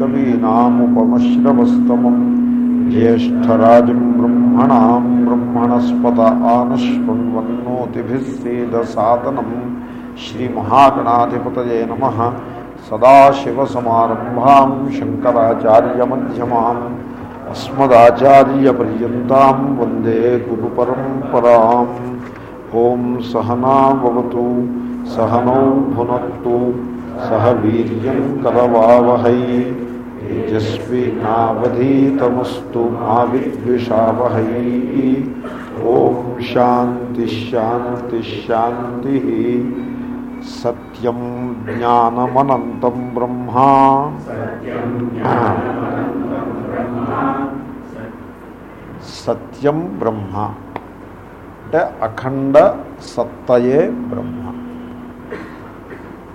కవీనాముపమశ్రవస్తమం జ్యేష్టరాజం బ్రహ్మణాం బ్రహ్మణస్పత ఆనశృణ్వన్నోతిభిస్సేదసాదనం శ్రీమహాగణాధిపతయే నమ సదాశివసమారంభాం శంకరాచార్యమ్యమాం అస్మదాచార్యపర్యంతం వందే గురు పరంపరాం ఓం సహనావతు సహనౌ భునత్తు సహ వీర్యం కరవావహై तेजस्विनावधीतमस्तु मा विद्विषावहै ॐ शान्तिश्शान्तिश्शान्तिः सत्यं ज्ञानमनन्तं ब्रह्मा సత్యం బ్రహ్మ అంటే అఖండ సత్తయే బ్రహ్మ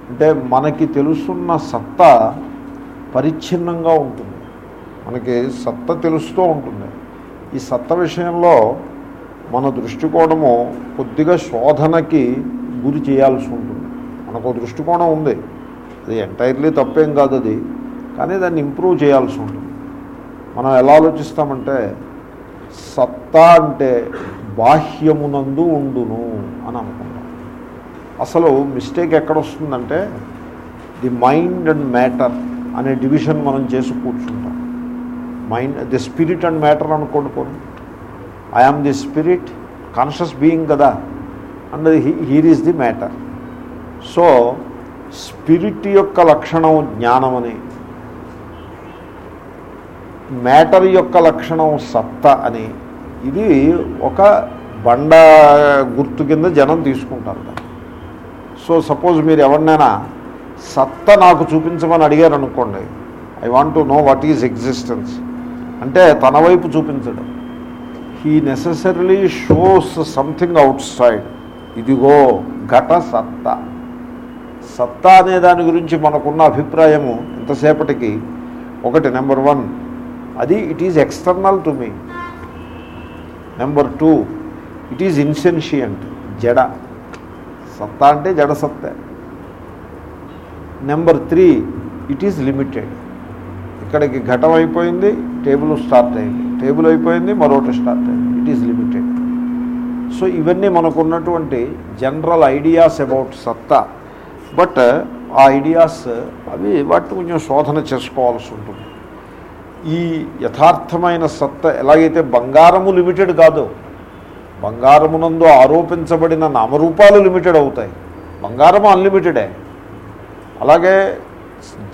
అంటే మనకి తెలుసున్న సత్త పరిచ్ఛిన్నంగా ఉంటుంది. మనకి సత్త తెలుస్తూ ఉంటుంది. ఈ సత్త విషయంలో మన దృష్టికోణము కొద్దిగా శోధనకి గురి చేయాల్సి ఉంటుంది. మనకు దృష్టికోణం ఉంది. అది ఎంటైర్లీ తప్పేం కాదు అది. కానీ దాన్ని ఇంప్రూవ్ చేయాల్సి ఉంటుంది. మనం ఎలా ఆలోచిస్తామంటే సత్తా అంటే బాహ్యమునందు ఉండును అని అనుకుంటాం అసలు మిస్టేక్ ఎక్కడ వస్తుందంటే ది మైండ్ అండ్ మ్యాటర్ అనే డివిజన్ మనం చేసి కూర్చుంటాం. Mind the spirit and matter అనుకోండి I I am the spirit conscious being కదా? And here is the matter so spirit యొక్క లక్షణం జ్ఞానమని మ్యాటర్ యొక్క లక్షణం సత్త అని. ఇది ఒక బండ గుర్తు కింద జనం తీసుకుంటారు సో సపోజ్ మీరు ఎవరినైనా సత్త నాకు చూపించమని అడిగారు అనుకోండి I want to know what is existence అంటే తన వైపు చూపించడం. He necessarily shows something outside ఇదిగో ఘట సత్త. సత్తా అనే దాని గురించి మనకున్న అభిప్రాయము ఎంతసేపటికి ఒకటి నెంబర్ వన్. అది it is external to me number two. It is insentient జడ. సత్తా అంటే జడ సత్తే. Number three it is limited ఇక్కడికి ఘటం అయిపోయింది టేబుల్ స్టార్ట్ అయింది. టేబుల్ అయిపోయింది మరొకటి స్టార్ట్ అయింది. ఇట్ ఈజ్ లిమిటెడ్ సో ఇవన్నీ మనకున్నటువంటి జనరల్ ఐడియాస్ అబౌట్ సత్తా బట్ ఆ ఐడియాస్ అవి వాటిని కొంచెం శోధన చేసుకోవాల్సి ఉంటుంది. ఈ యథార్థమైన సత్త ఎలాగైతే బంగారము లిమిటెడ్ కాదు బంగారమునందు ఆరోపించబడిన నామరూపాలు లిమిటెడ్ అవుతాయి. బంగారము అన్లిమిటెడే అలాగే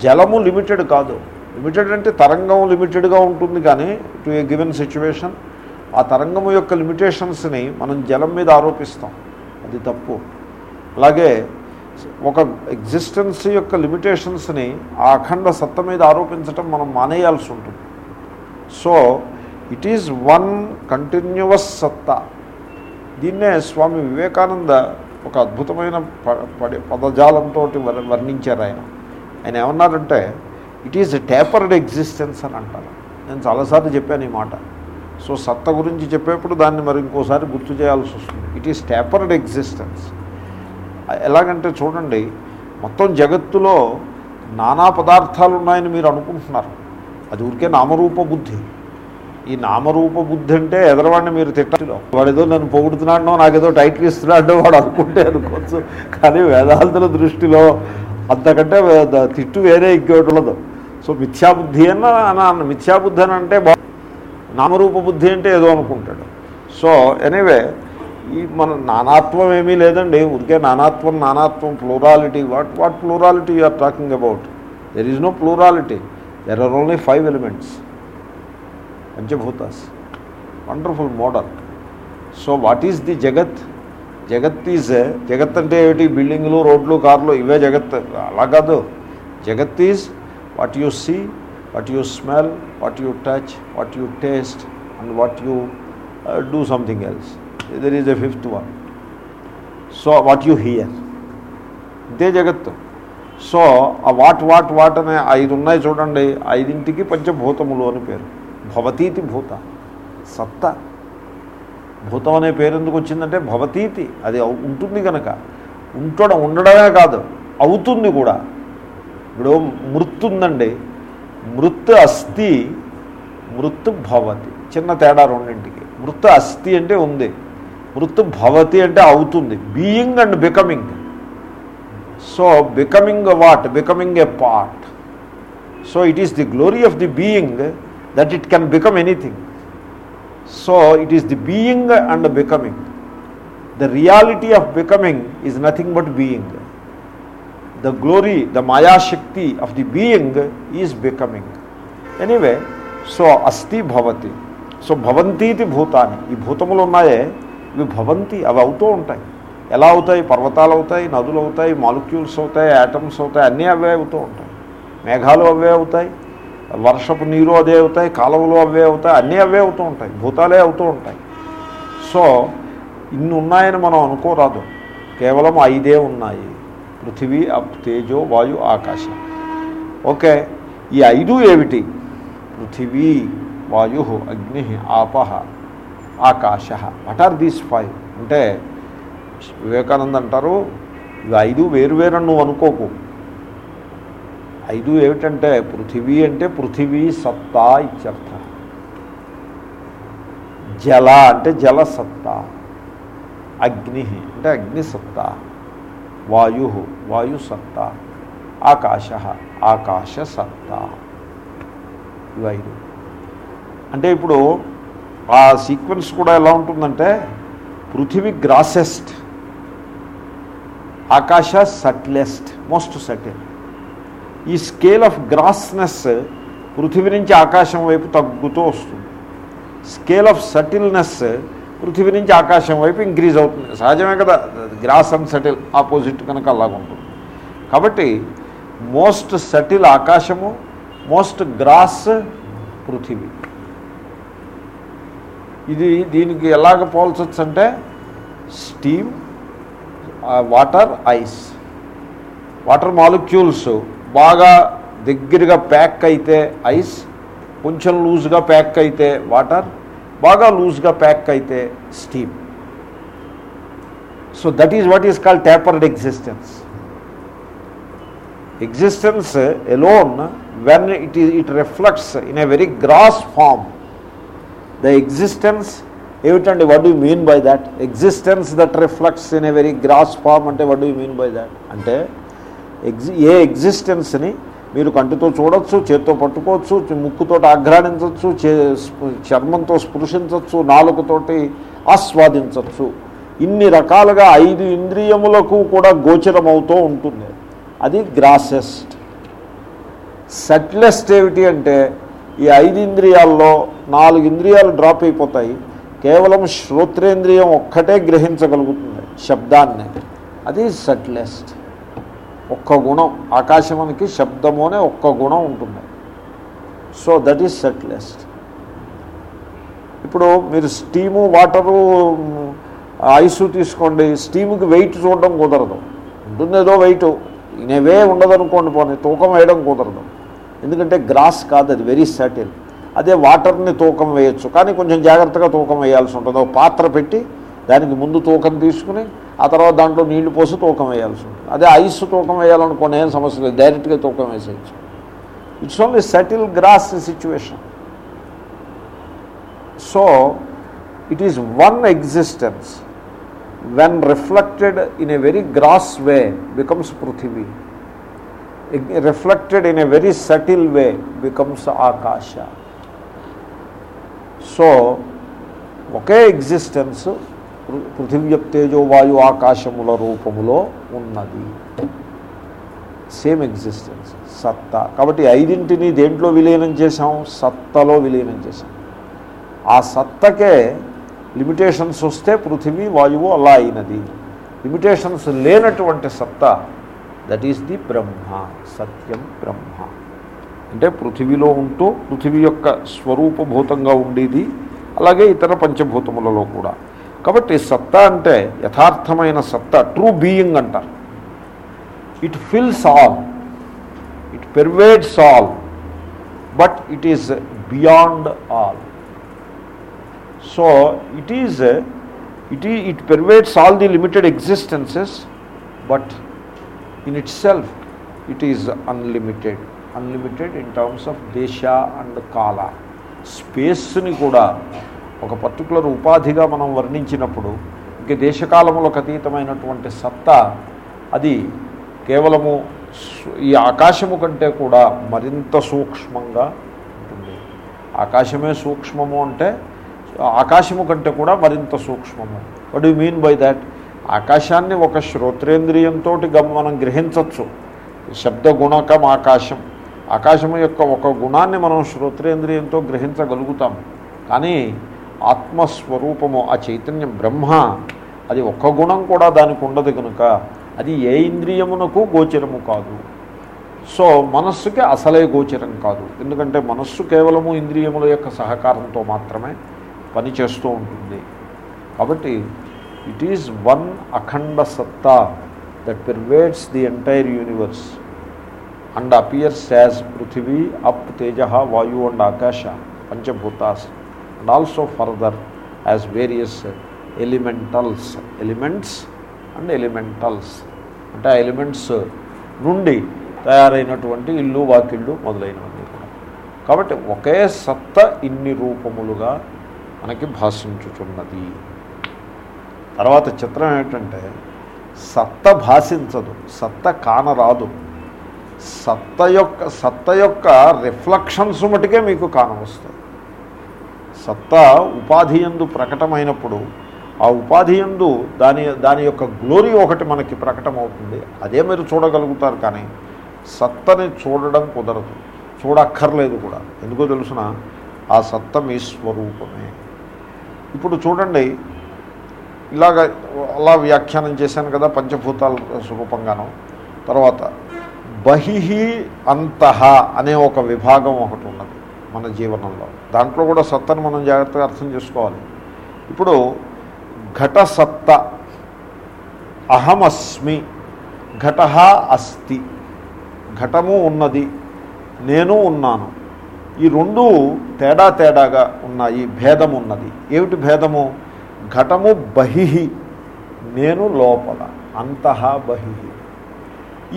జలము లిమిటెడ్ కాదు. లిమిటెడ్ అంటే తరంగం లిమిటెడ్గా ఉంటుంది కానీ టు ఏ గివెన్ సిచ్యువేషన్. ఆ తరంగము యొక్క లిమిటేషన్స్ని మనం జలం మీద ఆరోపిస్తాం. అది తప్పు. అలాగే ఒక ఎగ్జిస్టెన్స్ యొక్క లిమిటేషన్స్ని ఆ అఖండ సత్త మీద ఆరోపించటం మనం మానేయాల్సి ఉంటుంది. So it is one continuous సత్తా దీన్నే స్వామి వివేకానంద ఒక అద్భుతమైన పడి పదజాలంతో వర్ణించారు ఆయన. ఆయన ఏమన్నారంటే ఇట్ ఈజ్ టేపర్డ్ ఎగ్జిస్టెన్స్ అని అంటారు. నేను చాలాసార్లు చెప్పాను ఈ మాట. సో సత్త గురించి చెప్పేప్పుడు దాన్ని మరి ఇంకోసారి గుర్తు చేయాల్సి వస్తుంది. ఇట్ ఈస్ టేపర్డ్ ఎగ్జిస్టెన్స్ ఎలాగంటే చూడండి మొత్తం జగత్తులో నానా పదార్థాలు ఉన్నాయని మీరు అనుకుంటున్నారు. అది ఊరికే నామరూప బుద్ధి. ఈ నామరూప బుద్ధి అంటే ఎదరవాడిని మీరు తిట్టలో వాడేదో నన్ను పొగుడుతున్నాడో నాకేదో టైటిల్ ఇస్తున్నాడో వాడు అనుకుంటే అనుకోవచ్చు. కానీ వేదాంతుల దృష్టిలో అంతకంటే తిట్టు వేరే ఇంకోటి ఉండదు. సో మిథ్యాబుద్ధి అన్న మిథ్యాబుద్ధి అని అంటే బా నామరూప బుద్ధి అంటే ఏదో అనుకుంటాడు. సో ఎనీవే ఈ మన నానాత్వం ఏమీ లేదండి. ఉరికే నానాత్వం నానాత్వం plurality what what plurality you are talking about there is no plurality there are only five elements panchabhutas wonderful model so what is the జగత్ జగత్ ఈజ్ జగత్ అంటే ఏమిటి బిల్డింగ్లు రోడ్లు కార్లు ఇవే జగత్ అలా కాదు జగత్ is what you see what you smell what you touch what you taste and what you do something else there is a fifth one so what you hear ఇదే జగత్తు. సో ఆ వాట్ వాట్ వాట్ అనే ఐదు ఉన్నాయి చూడండి. ఐదింటికి పంచభూతములు అని పేరు. భవతీతి భూత సత్త. భూతం అనే పేరు ఎందుకు వచ్చిందంటే భవతీతి అది అవు- ఉంటుంది కనుక ఉంటడం ఉండడమే కాదు అవుతుంది కూడా. ఇప్పుడు మృత్ ఉందండి మృత్ అస్థి మృత్ భవతి. చిన్న తేడా రెండింటికి. మృత్ అస్థి అంటే ఉంది. మృత్ భవతి అంటే అవుతుంది. Being and becoming. So becoming what? Becoming a part. So it is the glory of the being. That it can become anything so it is the being and becoming the reality of becoming is nothing but being the glory the మాయాశక్తి of the being is becoming anyway so అస్థి భవతి so భవంతీతి భూతాన్ని ఈ భూతములు ఉన్నాయే ఇవి భవంతి అవి అవుతూ ఉంటాయి ఎలా అవుతాయి పర్వతాలు అవుతాయి నదులు అవుతాయి మాలిక్యూల్స్ అవుతాయి యాటమ్స్ అవుతాయి అన్నీ అవే అవుతూ ఉంటాయి మేఘాలు అవే అవుతాయి వర్షపు నీరు అదే అవుతాయి కాలువలు అవే అవుతాయి అన్నీ అవే అవుతూ ఉంటాయి భూతాలే అవుతూ ఉంటాయి. సో ఇన్ని ఉన్నాయని మనం అనుకోరాదు. కేవలం ఐదే ఉన్నాయి. పృథివీ అప్ తేజో వాయు ఆకాశం. ఓకే ఈ ఐదు ఏమిటి? పృథివీ వాయు అగ్ని ఆపహ ఆకాశ. వాట్ ఆర్ దీస్ ఫైవ్ అంటే వివేకానంద అంటారు ఇవి ఐదు వేరు వేరు నువ్వు అనుకోకు. ఐదు ఏమిటంటే పృథివీ అంటే పృథివీ సత్తా ఇత్యర్థ. జల అంటే జల సత్తా అగ్ని అంటే అగ్నిసత్తా. వాయు వాయుసత్తా. ఆకాశ ఆకాశ సత్తా ఇవి ఐదు. అంటే ఇప్పుడు ఆ సీక్వెన్స్ కూడా ఎలా ఉంటుందంటే పృథివీ గ్రాసెస్ట్ ఆకాశ సట్లెస్ట్ మోస్ట్ సటిల్ ఈ స్కేల్ ఆఫ్ గ్రాస్నెస్ పృథివీ నుంచి ఆకాశం వైపు తగ్గుతూ వస్తుంది. స్కేల్ ఆఫ్ సటిల్నెస్ పృథివీ నుంచి ఆకాశం వైపు ఇంక్రీజ్ అవుతుంది. సహజమే కదా గ్రాస్ అండ్ సటిల్ ఆపోజిట్ కనుక అలాగుంటుంది కాబట్టి మోస్ట్ సటిల్ ఆకాశము మోస్ట్ గ్రాస్ పృథివీ. ఇది దీనికి ఎలాగ పోల్చొచ్చు అంటే steam water ice. Water molecules బాగా దగ్గరగా ప్యాక్ అయితే ఐస్ కొంచెం లూజ్గా ప్యాక్ అయితే వాటర్ బాగా లూజ్గా ప్యాక్ అయితే steam. So that is what is call tapered existence existence alone when it uh it reflects in a very gross form the existence ఏమిటండి what you mean by that existence that reflects in a very gross form అంటే what you mean by that అంటే ఎగ్జి ఏ ఎగ్జిస్టెన్స్ని మీరు కంటితో చూడొచ్చు చేత్తో పట్టుకోవచ్చు ముక్కుతో ఆఘ్రాణించవచ్చు చే చర్మంతో స్పృశించవచ్చు నాలుగుతోటి ఆస్వాదించవచ్చు ఇన్ని రకాలుగా ఐదు ఇంద్రియములకు కూడా గోచరమవుతూ ఉంటుంది. అది గ్రాసెస్ట్. సట్లెస్ట్ ఏమిటి అంటే ఈ ఐదు ఇంద్రియాల్లో నాలుగు ఇంద్రియాలు డ్రాప్ అయిపోతాయి. కేవలం శ్రోత్రేంద్రియం ఒక్కటే గ్రహించగలుగుతుంది శబ్దాన్ని. అది సట్లెస్ట్. ఒక్క గుణం ఆకాశమునికి శబ్దము అనే ఒక్క గుణం ఉంటుంది. సో దట్ ఈస్ సెట్లెస్ట్ ఇప్పుడు మీరు స్టీము వాటరు ఐసు తీసుకోండి. స్టీముకి వెయిట్ చూడడం కుదరదు. ఉంటుంది ఏదో వెయిట్ ఇనేవే ఉండదనుకోండి పోనీ తూకం వేయడం కుదరదు. ఎందుకంటే గ్రాస్ కాదు అది వెరీ సటిల్ అదే వాటర్ని తూకం వేయచ్చు. కానీ కొంచెం జాగ్రత్తగా తూకం వేయాల్సి ఉంటుంది. ఒక పాత్ర పెట్టి దానికి ముందు తూకం తీసుకుని ఆ తర్వాత దాంట్లో నీళ్ళు పోసి తూకం వేయాల్సి ఉంటుంది. అదే ఐస్ తూకం వేయాలనుకోండి ఏం సమస్య లేదు. డైరెక్ట్గా తూకం వేసేయచ్చు. It's only subtle gross situation so it is one existence when reflected in a very gross way becomes పృథివీ reflected in a very subtle way becomes ఆకాశ సో ఒకే ఎగ్జిస్టెన్స్ పృథివ్యప్తేజో వాయు ఆకాశముల రూపములో ఉన్నది. సేమ్ ఎగ్జిస్టెన్స్ సత్తా. కాబట్టి ఐదింటిని దేంట్లో విలీనం చేశాం? సత్తలో విలీనం చేశాం. ఆ సత్తకే లిమిటేషన్స్ వస్తే పృథివీ వాయువు అలా అయినది. లిమిటేషన్స్ లేనటువంటి సత్తా దట్ ఈస్ ది బ్రహ్మ సత్యం బ్రహ్మ. అంటే పృథివీలో ఉంటూ పృథివీ యొక్క స్వరూపభూతంగా ఉండేది అలాగే ఇతర పంచభూతములలో కూడా. కాబట్టి సత్తా అంటే యథార్థమైన సత్తా ట్రూ బీయింగ్ అంటారు. It fills all it pervades all but it is beyond all so it is it ఈ it pervades all the limited existences but in itself it is unlimited unlimited in terms of దేశ and కాల స్పేస్ని కూడా ఒక particular ఉపాధిగా మనం వర్ణించినప్పుడు ఇంక దేశకాలములకు అతీతమైనటువంటి సత్తా అది కేవలము ఈ ఆకాశము కంటే కూడా మరింత సూక్ష్మంగా ఉంటుంది. ఆకాశమే సూక్ష్మము అంటే ఆకాశము కంటే కూడా మరింత సూక్ష్మము. What you mean by that ఆకాశాన్ని ఒక శ్రోత్రేంద్రియంతో గమ మనం గ్రహించవచ్చు శబ్ద గుణకం ఆకాశం. ఆకాశం యొక్క ఒక గుణాన్ని మనం శ్రోత్రేంద్రియంతో గ్రహించగలుగుతాం. కానీ ఆత్మస్వరూపము ఆ చైతన్యం బ్రహ్మ అది ఒక్క గుణం కూడా దానికి ఉండదు కనుక అది ఏ ఇంద్రియమునకు గోచరము కాదు. సో మనస్సుకి అసలే గోచరం కాదు. ఎందుకంటే మనస్సు కేవలము ఇంద్రియముల యొక్క సహకారంతో మాత్రమే పనిచేస్తూ ఉంటుంది. కాబట్టి ఇట్ ఈజ్ వన్ అఖండ సత్తా that pervades the entire universe and appears as పృథివీ అప్ తేజ వాయు అండ్ ఆకాశ panchabhutas. And also further as various elementals elements and elementals అంటే ఆ ఎలిమెంట్స్ నుండి తయారైనటువంటి ఇల్లు వాకిళ్ళు మొదలైనవన్నీ కూడా. కాబట్టి ఒకే సత్త ఇన్ని రూపములుగా మనకి భాషించుచున్నది. తర్వాత చిత్రం ఏంటంటే సత్త భాషించదు సత్త కానరాదు సత్త యొక్క సత్త యొక్క రిఫ్లెక్షన్స్ మటుకే మీకు కానవస్తుంది సత్తా ఉపాధి ఎందు ప్రకటమైనప్పుడు ఆ ఉపాధి ఎందు దాని దాని యొక్క గ్లోరీ ఒకటి మనకి ప్రకటమవుతుంది. అదే మీరు చూడగలుగుతారు కానీ సత్తని చూడడం కుదరదు. చూడక్కర్లేదు కూడా. ఎందుకో తెలుసిన ఆ సత్త మీ స్వరూపమే. ఇప్పుడు చూడండి ఇలాగ అలా వ్యాఖ్యానం చేశాను కదా పంచభూతాల స్వరూపంగాను తర్వాత బహిహి అంతః అనే ఒక విభాగం ఒకటి ఉన్నది. మన జీవనంలో. దాంట్లో కూడా సత్తను మనం జాగ్రత్తగా అర్థం చేసుకోవాలి. ఇప్పుడు ఘట సత్త అహమస్మి ఘట అస్తి ఘటము ఉన్నది నేను ఉన్నాను. ఈ రెండు తేడా తేడాగా ఉన్నాయి భేదం ఉన్నది. ఏమిటి భేదము? ఘటము బహిహి నేను లోపల అంతః బహిహి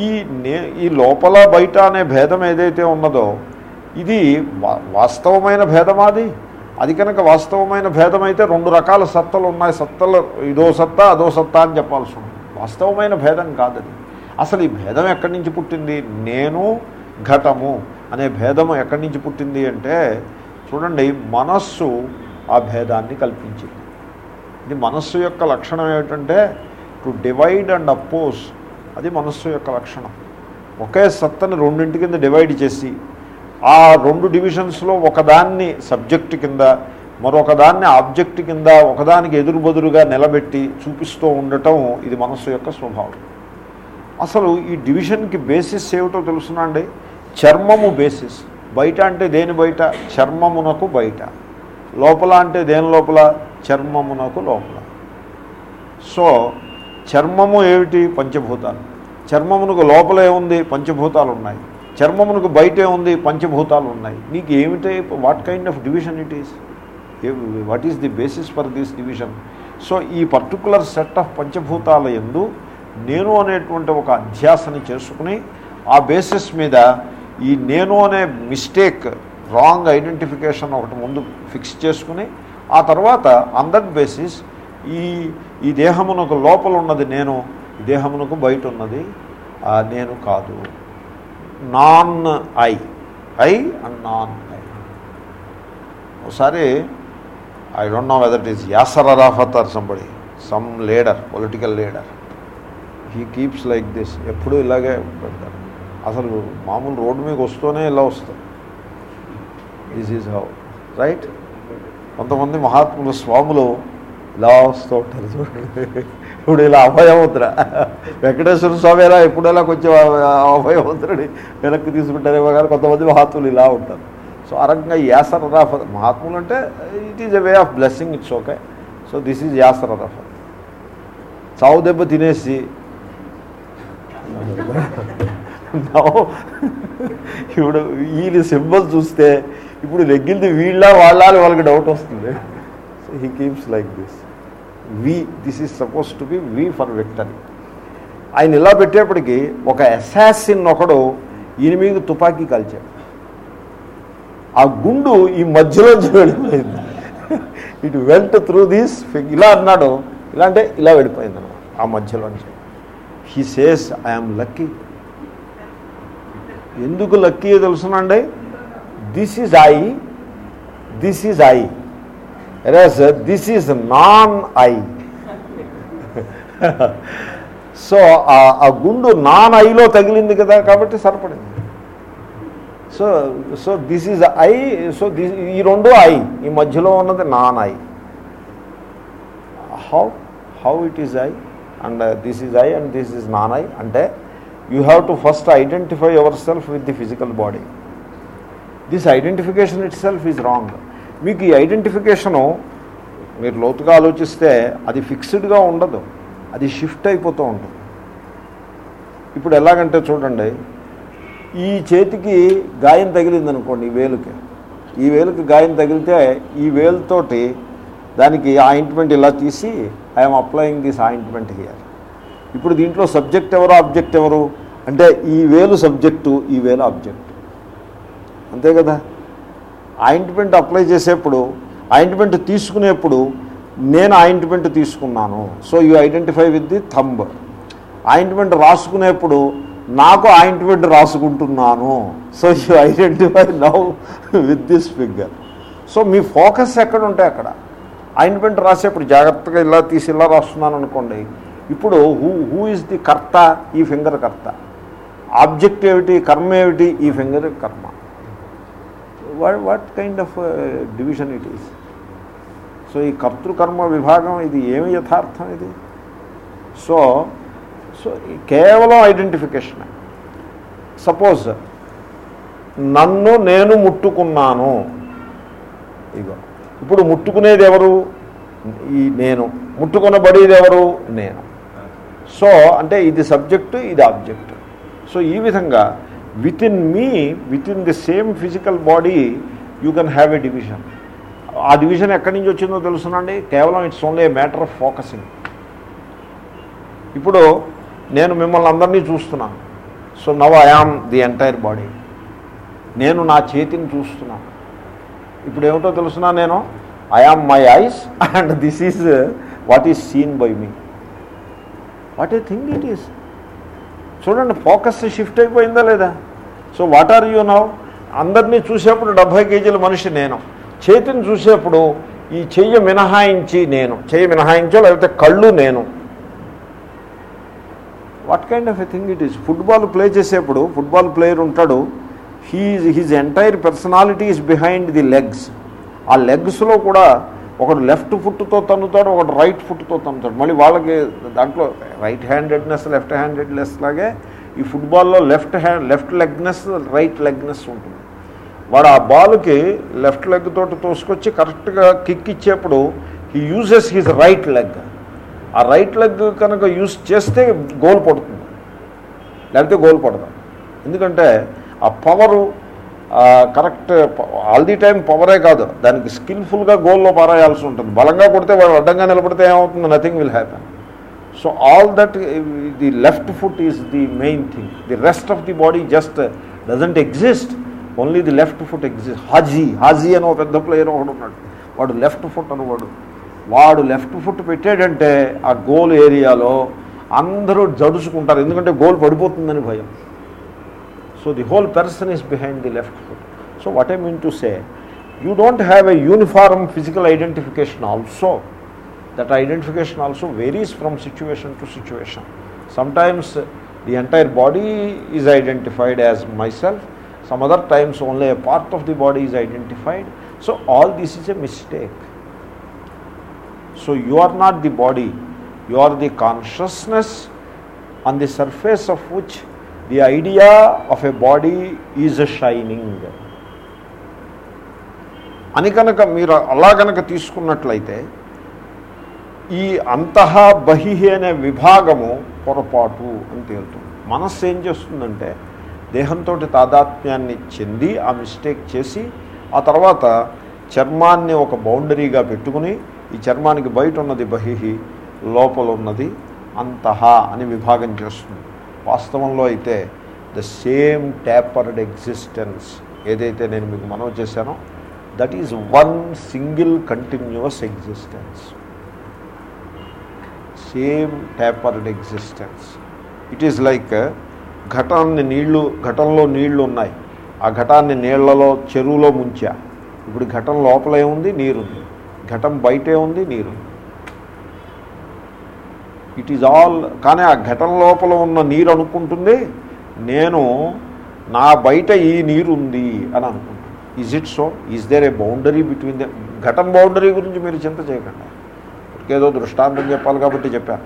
ఈ నే ఈ లోపల బయట అనే భేదం ఏదైతే ఉన్నదో ఇది వా- వాస్తవమైన భేదమాది అది కనుక వాస్తవమైన భేదం అయితే రెండు రకాల సత్తలు ఉన్నాయి. సత్తలు ఇదో సత్తా అదో సత్తా అని చెప్పాల్సి ఉంది వాస్తవమైన భేదం కాదది అసలు ఈ భేదం ఎక్కడి నుంచి పుట్టింది? నేను ఘటము అనే భేదము ఎక్కడి నుంచి పుట్టింది అంటే చూడండి మనస్సు ఆ భేదాన్ని కల్పించింది. ఇది మనస్సు యొక్క లక్షణం ఏమిటంటే టు డివైడ్ అండ్ అపోజ్ అది మనస్సు యొక్క లక్షణం. ఒకే సత్తని రెండింటి కింద డివైడ్ చేసి ఆ రెండు డివిజన్స్లో ఒకదాన్ని సబ్జెక్ట్ కింద మరొక దాన్ని ఆబ్జెక్ట్ కింద ఒకదానికి ఎదురు బదురుగా నిలబెట్టి చూపిస్తూ ఉండటం ఇది మనస్సు యొక్క స్వభావం. అసలు ఈ డివిజన్కి బేసిస్ ఏమిటో తెలుసునండి చర్మము బేసిస్. బయట అంటే దేని బయట? చర్మమునకు బయట. లోపల అంటే దేని లోపల? చర్మమునకు లోపల. సో చర్మము ఏమిటి? పంచభూతాలు. చర్మమునకు లోపల ఏముంది? పంచభూతాలు ఉన్నాయి చర్మమునకు బయటే ఉంది పంచభూతాలు ఉన్నాయి. నీకు ఏమిటి what kind of division it is what is the basis for this division so ఈ పర్టికులర్ సెట్ ఆఫ్ పంచభూతాల ఎందు నేను అనేటువంటి ఒక అధ్యాసని చేసుకుని ఆ బేసిస్ మీద ఈ నేను అనే మిస్టేక్ రాంగ్ ఐడెంటిఫికేషన్ ఒకటి ముందు ఫిక్స్ చేసుకుని ఆ తర్వాత ఆన్ దట్ బేసిస్ ఈ ఈ దేహమునకు లోపల ఉన్నది నేను దేహమునకు బయట ఉన్నది నేను కాదు. Non I. I and non I. ఒకసారి I don't know whether it is Yasser Arafat or somebody some leader political leader. He keeps like this. ఎప్పుడూ ఇలాగే పెడతారు అసలు మామూలు రోడ్డు మీకు వస్తూనే ఇలా వస్తుంది దిస్ ఈజ్ హౌ రైట్ కొంతమంది మహాత్ములు స్వాములు ఇలా వస్తూ ఉంటారు చూడండి. ఇప్పుడు ఇలా అభయముద్ర వెంకటేశ్వర స్వామి ఎలా ఎప్పుడు ఎలా కొంచెం అభయముద్రని వెనక్కి తీసుకుంటారేమో కానీ కొంతమంది మహాత్ములు ఇలా ఉంటారు. సో ఆ రకంగా యాసర రాఫ మహాత్ములు అంటే it is a way of blessing it's okay so this is Yasser Arafat చావు దెబ్బ తినేసి. ఇప్పుడు వీళ్ళ సింబల్ చూస్తే ఇప్పుడు లెగ్గింది వీళ్ళ వాళ్ళ అని వాళ్ళకి డౌట్ వస్తుంది. So he keeps like this V this is suppose to be V for victory ఆయన ఇలా పెట్టేప్పటికీ ఒక అసాసిన్ ఒకడు ఈయన మీద తుపాకీ కాల్చాడు. ఆ గుండు ఈ మధ్యలోంచి వెళ్ళిపోయింది. ఇట్ వెల్ట్ త్రూ దీస్ ఇలా అన్నాడు. ఇలా అంటే ఇలా వెళ్ళిపోయింది అనమాట ఆ మధ్యలోంచి హీ సేస్ ఐఎమ్ లక్కీ ఎందుకు లక్కీ తెలుసునండి this is I this is I erase this is non I so ఆ గుండు నాన్ ఐలో తగిలింది కదా కాబట్టి సరిపడింది. So so this is I so this ఈ రెండు ఐ ఈ మధ్యలో ఉన్నది non I how how it is I and this is I and this is non I అంటే you have to first identify yourself with the physical body this identification itself is wrong మీకు ఈ identification మీరు లోతుగా ఆలోచిస్తే అది ఫిక్స్డ్గా ఉండదు. అది shift అయిపోతూ ఉంటుంది. ఇప్పుడు ఎలాగంటే చూడండి ఈ చేతికి గాయం తగిలింది అనుకోండి ఈ వేలుకి. ఈ వేలుకి గాయం తగిలితే ఈ వేలుతోటి దానికి ఆయింట్మెంట్ ఇలా తీసి I'm applying this ointment here ఇప్పుడు దీంట్లో సబ్జెక్ట్ ఎవరు ఆబ్జెక్ట్ ఎవరు? అంటే ఈ వేలు సబ్జెక్టు ఈ వేలు ఆబ్జెక్ట్. అంతే కదా? ఆయింట్మెంట్ అప్లై చేసేప్పుడు ఆయింట్మెంట్ తీసుకునేప్పుడు నేను ఆయింట్మెంట్ తీసుకున్నాను. So you identify with the thumb. Ointment రాసుకునేప్పుడు నాకు ointment రాసుకుంటున్నాను. So you identify now with this finger. So me focus ఎక్కడ ఉంటే అక్కడ ఆయింట్మెంట్ రాసేప్పుడు జాగ్రత్తగా ఇలా తీసి ఇలా రాస్తున్నాను అనుకోండి. ఇప్పుడు హూ హూ ఇస్ ది కర్త ఈ ఫింగర్ కర్త. ఆబ్జెక్ట్ ఏమిటి కర్మ ఏమిటి ఈ ఫింగర్ కర్మ. What what kind of division it is so ఈ కర్తృకర్మ విభాగం ఇది ఏమి యథార్థం ఇది? సో సో కేవలం ఐడెంటిఫికేషన్ సపోజ్ నన్ను నేను ముట్టుకున్నాను. ఇగో ఇప్పుడు ముట్టుకునేది ఎవరు? ఈ నేను. ముట్టుకునబడేది ఎవరు? నేను. సో అంటే ఇది సబ్జెక్టు ఇది ఆబ్జెక్ట్ సో ఈ విధంగా within me within the same physical body you can have a division ఆ డివిజన్ ఎక్కడి నుంచి వచ్చిందో తెలుసునండి? కేవలం it's only matter of focusing ఇప్పుడు నేను మిమ్మల్ని అందరినీ చూస్తున్నాను so now I am the entire body నేను నా చేతిని చూస్తున్నాను ఇప్పుడు ఏమిటో తెలుసునా నేను? I am my eyes and this is what is seen by me what a thing it is చూడండి ఫోకస్ షిఫ్ట్ అయిపోయిందా లేదా? So what are you now అందరినీ చూసేప్పుడు డెబ్భై కేజీల మనిషి నేను. చేతిని చూసేప్పుడు ఈ చెయ్యి మినహాయించి నేను. చెయ్యి మినహాయించో లేకపోతే కళ్ళు నేను. What kind of a thing it is football play చేసేప్పుడు ఫుట్బాల్ ప్లేయర్ ఉంటాడు he his entire personality is behind the legs ఆ లెగ్స్లో కూడా ఒకడు లెఫ్ట్ ఫుట్తో తన్నుతాడు ఒకడు రైట్ ఫుట్తో తన్నుతాడు. మళ్ళీ వాళ్ళకి దాంట్లో రైట్ హ్యాండెడ్నెస్ లెఫ్ట్ హ్యాండెడ్నెస్ లాగే ఈ ఫుట్బాల్లో left hand left legness right legness ఉంటుంది. వాడు ఆ బాల్కి లెఫ్ట్ లెగ్ తోటి తోసుకొచ్చి కరెక్ట్గా కిక్ ఇచ్చేప్పుడు he uses his right leg ఆ రైట్ లెగ్ కనుక యూస్ చేస్తే గోల్ పడుతుంది. లేకపోతే గోల్ పడదాం. ఎందుకంటే ఆ power correct all the time పవరే కాదు. దానికి స్కిల్ఫుల్గా గోల్లో పారాయాల్సి ఉంటుంది. బలంగా కొడితే వాడు అడ్డంగా నిలబడితే ఏమవుతుంది? Nothing will happen so all that the left foot is the main thing the rest of the body just doesn't exist only the left foot exist Haji హాజీ అని ఒక పెద్ద ప్లేయర్ ఒకడు ఉన్నాడు. వాడు లెఫ్ట్ ఫుట్ అనువాడు. వాడు లెఫ్ట్ ఫుట్ పెట్టాడంటే ఆ గోల్ ఏరియాలో అందరూ జడుచుకుంటారు. ఎందుకంటే గోల్ పడిపోతుందని భయం. So the whole person is behind the left foot. So what I mean to say, you don't have a uniform physical identification also. That identification also varies from situation to situation. Sometimes uh, the entire body is identified as myself, some other times only a part of the body is identified. So all this is a mistake. So you are not the body, you are the consciousness on the surface of which the idea of a body is a shining అని కనుక మీరు అలా కనుక తీసుకున్నట్లయితే ఈ అంతః బహి అనే విభాగము పొరపాటు అని తేలుతుంది. మనస్సు ఏం చేస్తుందంటే దేహంతో తాదాత్మ్యాన్ని చెంది ఆ మిస్టేక్ చేసి ఆ తర్వాత చర్మాన్ని ఒక బౌండరీగా పెట్టుకుని ఈ చర్మానికి బయట ఉన్నది బహిహి లోపల ఉన్నది అంతః అని విభాగం చేస్తుంది. వాస్తవంలో అయితే ద సేమ్ ట్యాపర్డ్ ఎగ్జిస్టెన్స్ ఏదైతే నేను మీకు మనవి చేశానో that is one single continuous existence. Same tapered existence. It is like ఘటాన్ని నీళ్ళు ఘటంలో నీళ్ళు ఉన్నాయి. ఆ ఘటాన్ని నీళ్ళలో చెరువులో ముంచా. ఇప్పుడు ఘటం లోపలే ఉంది నీరుంది. ఘటం బయటే ఉంది నీరు ఇట్ ఈజ్ ఆల్ కానీ ఆ ఘటం లోపల ఉన్న నీరు అనుకుంటుంది నేను నా బయట ఈ నీరు ఉంది అని అనుకుంటుంది. Is it so is there a boundary between the ఘటం బౌండరీ గురించి మీరు చింత చేయకండి. ఏదో దృష్టాంతం చెప్పాలి కాబట్టి చెప్పాను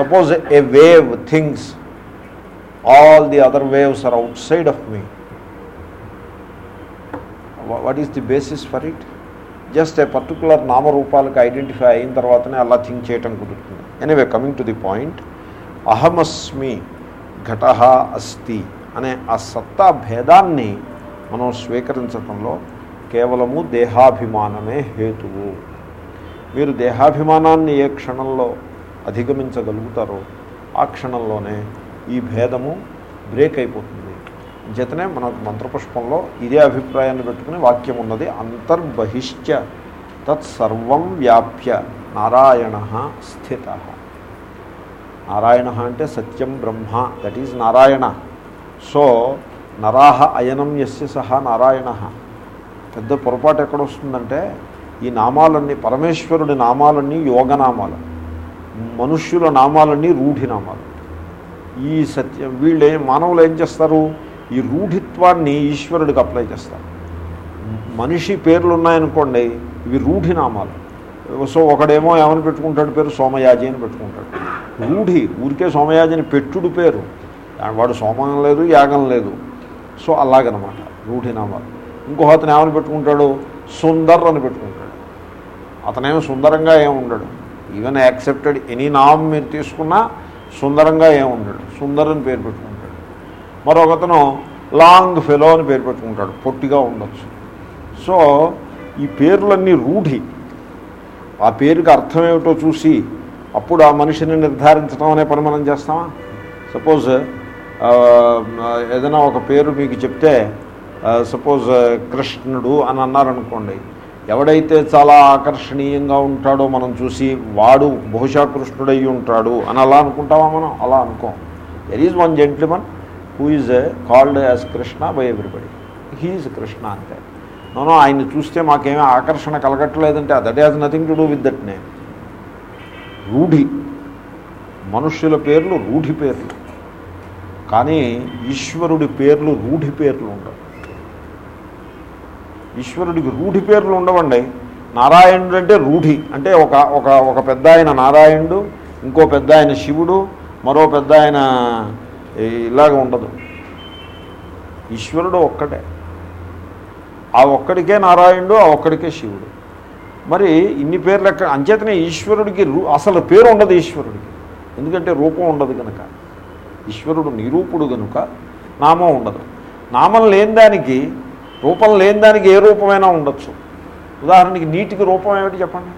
suppose a wave things all the other waves are outside of me what is the basis for it just a particular నామరూపాలకు identify అయిన తర్వాతనే అలా థింక్ చేయటం కుదురుతుంది. Anyway coming to the point అహమస్మి ఘట అస్తి అనే ఆ సత్తా భేదాన్ని మనం స్వీకరించటంలో కేవలము దేహాభిమానమే హేతువు. మీరు దేహాభిమానాన్ని ఏ క్షణంలో అధిగమించగలుగుతారో ఆ క్షణంలోనే ఈ భేదము బ్రేక్ అయిపోతుంది. చేతనే మనకు మంత్రపుష్పంలో ఇదే అభిప్రాయాన్ని పెట్టుకుని వాక్యం ఉన్నది అంతర్బహిష్ట తత్సర్వం వ్యాప్య. నారాయణ స్థిత. నారాయణ అంటే సత్యం బ్రహ్మ దట్ ఈజ్ నారాయణ. సో నరాహ అయనం యస్య సహా నారాయణ. పెద్ద పొరపాటు ఎక్కడొస్తుందంటే ఈ నామాలన్నీ పరమేశ్వరుడి నామాలన్నీ యోగనామాలు. మనుష్యుల నామాలన్నీ రూఢినామాలు. ఈ సత్యం వీళ్ళు మానవులు ఏం చేస్తారు? ఈ రూఢిత్వాన్ని ఈశ్వరుడికి అప్లై చేస్తారు. మనిషి పేర్లు ఉన్నాయనుకోండి ఇవి రూఢినామాలు. సో ఒకడేమో ఏమని పెట్టుకుంటాడు పేరు? సోమయాజి అని పెట్టుకుంటాడు. రూఢి ఊరికే సోమయాజి అని పెట్టుడు పేరు. వాడు సోమం లేదు యాగం లేదు. సో అలాగనమాట. రూఢి నామాలు ఇంకో అతను ఏమని పెట్టుకుంటాడు? సుందర్ అని పెట్టుకుంటాడు. అతనేమో సుందరంగా ఏమి ఉండడు ఈవెన్ యాక్సెప్టెడ్ ఎనీ నామ్ మీరు తీసుకున్నా సుందరంగా ఏమి ఉండడు సుందర్ అని పేరు పెట్టుకుంటాడు. మరొకతను లాంగ్ ఫెలో అని పేరు పెట్టుకుంటాడు. పొట్టిగా ఉండొచ్చు. సో ఈ పేర్లన్నీ రూఢి. ఆ పేరుకి అర్థం ఏమిటో చూసి అప్పుడు ఆ మనిషిని నిర్ధారించడం అనే పని మనం చేస్తామా? సపోజ్ uh, uh, ఏదైనా ఒక పేరు మీకు చెప్తే uh, సపోజ్ కృష్ణుడు అని అన్నారనుకోండి ఎవడైతే చాలా ఆకర్షణీయంగా ఉంటాడో మనం చూసి వాడు బహుశా కృష్ణుడయ్యి ఉంటాడు అని అలా అనుకుంటామా మనం? అలా అనుకోం. There is one gentleman who is called as Krishna by everybody he is Krishna అంతే. నోనో ఆయన్ని చూస్తే మాకేమీ ఆకర్షణ కలగట్లేదంటే that has nothing to do with that name. రూఢి. మనుష్యుల పేర్లు రూఢి పేర్లు. కానీ ఈశ్వరుడి పేర్లు రూఢి పేర్లు ఉండవు. ఈశ్వరుడికి రూఢి పేర్లు ఉండవండి. నారాయణుడు అంటే రూఢి. అంటే ఒక ఒక ఒక పెద్ద ఆయన నారాయణుడు ఇంకో పెద్ద ఆయన శివుడు మరో పెద్ద ఆయన ఇలాగ ఉండదు. ఈశ్వరుడు ఒక్కటే ఆ ఒక్కడికే నారాయణుడు ఆ ఒక్కడికే శివుడు. మరి ఇన్ని పేర్లు ఎక్కడ అంచేతనే ఈశ్వరుడికి అసలు పేరు ఉండదు ఈశ్వరుడికి. ఎందుకంటే రూపం ఉండదు కనుక ఈశ్వరుడు నిరూపుడు కనుక నామం ఉండదు. నామం లేని దానికి రూపం లేని దానికి ఏ రూపమైనా ఉండొచ్చు. ఉదాహరణకి నీటికి రూపం ఏమిటి చెప్పండి?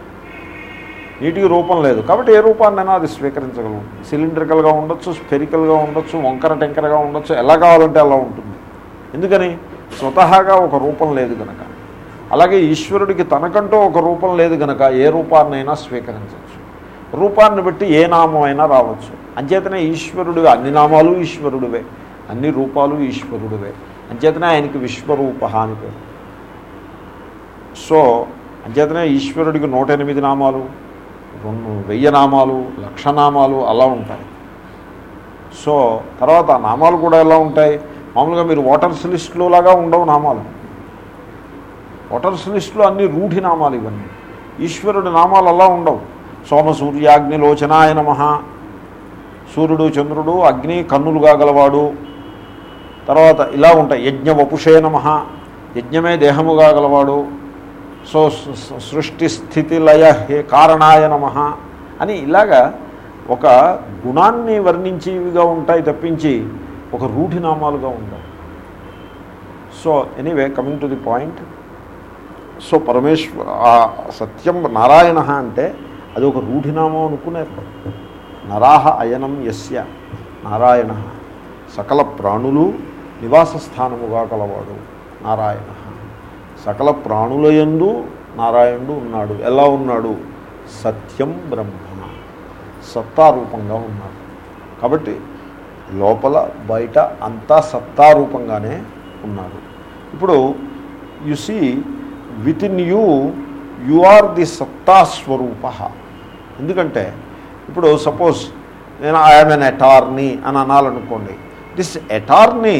నీటికి రూపం లేదు. కాబట్టి ఏ రూపాన్నైనా అది స్వీకరించగలం. సిలిండ్రికల్గా ఉండొచ్చు స్పెరికల్గా ఉండొచ్చు వంకర టెంకరగా ఉండొచ్చు ఎలా కావాలంటే అలా ఉంటుంది. ఎందుకని? స్వతహాగా ఒక రూపం లేదు కనుక అలాగే ఈశ్వరుడికి తనకంటూ ఒక రూపం లేదు కనుక ఏ రూపాన్నైనా స్వీకరించవచ్చు. రూపాన్ని బట్టి ఏ నామం అయినా రావచ్చు. అంచేతనే ఈశ్వరుడు అన్ని నామాలు ఈశ్వరుడివే. అన్ని రూపాలు ఈశ్వరుడివే. అంచేతనే ఆయనకి విశ్వరూప అని పేరు. సో అంచేతనే ఈశ్వరుడికి నూట ఎనిమిది నామాలు రెండు వెయ్యి నామాలు లక్ష నామాలు అలా ఉంటాయి. సో తర్వాత నామాలు కూడా ఎలా ఉంటాయి? మామూలుగా మీరు ఓటర్స్ లిస్టులో లాగా ఉండవు నామాలు. ఓటర్స్ లిస్టులో అన్ని రూఢి నామాలు ఇవన్నీ. ఈశ్వరుడి నామాలు అలా ఉండవు. సోమ సూర్యాగ్నిలోచనాయ నమ. సూర్యుడు చంద్రుడు అగ్ని కన్నులుగా గలవాడు. తర్వాత ఇలా ఉంటాయి. యజ్ఞ వపుషే నమ. యజ్ఞమే దేహముగా గలవాడు. సో సృష్టి స్థితి లయ హే కారణాయ నమ అని ఇలాగా ఒక గుణాన్ని వర్ణించేవిగా ఉంటాయి తప్పించి ఒక రూఢినామాలుగా ఉండవు so anyway coming to the point so Parameshwara ఆ సత్యం నారాయణ అంటే అది ఒక రూఢినామం అనుకున్నారు నరాహ అయనం యస్య నారాయణ. సకల ప్రాణులు నివాస స్థానముగా కలవాడు నారాయణ. సకల ప్రాణులయందు నారాయణుడు ఉన్నాడు. ఎలా ఉన్నాడు? సత్యం బ్రహ్మ. సత్తారూపంగా ఉన్నాడు. కాబట్టి లోపల బయట అంతా సత్తారూపంగానే ఉన్నాడు ఇప్పుడు you see within you you are the సత్తాస్వరూప ఎందుకంటే ఇప్పుడు సపోజ్ నేను ఐఎమ్ ఎన్ అటార్నీ అని అనాలనుకోండి this attorney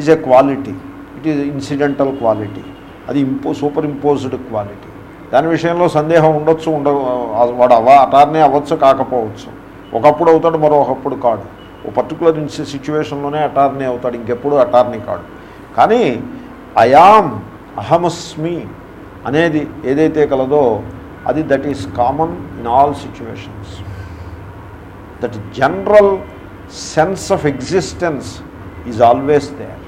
is a quality it is incidental quality అది ఇంపో సూపర్ ఇంపోజ్డ్ క్వాలిటీ దాని విషయంలో సందేహం ఉండొచ్చు ఉండ వాడు అవ అటార్నీ అవ్వచ్చు కాకపోవచ్చు. ఒకప్పుడు అవుతాడు మరో ఒకప్పుడు కాడు. ఓ పర్టికులర్ సిచ్యువేషన్లోనే అటార్నీ అవుతాడు ఇంకెప్పుడు అటార్నీ కాడు. కానీ అయాం అహమస్మి అనేది ఏదైతే కలదో అది that is common in all situations that general sense of existence is always there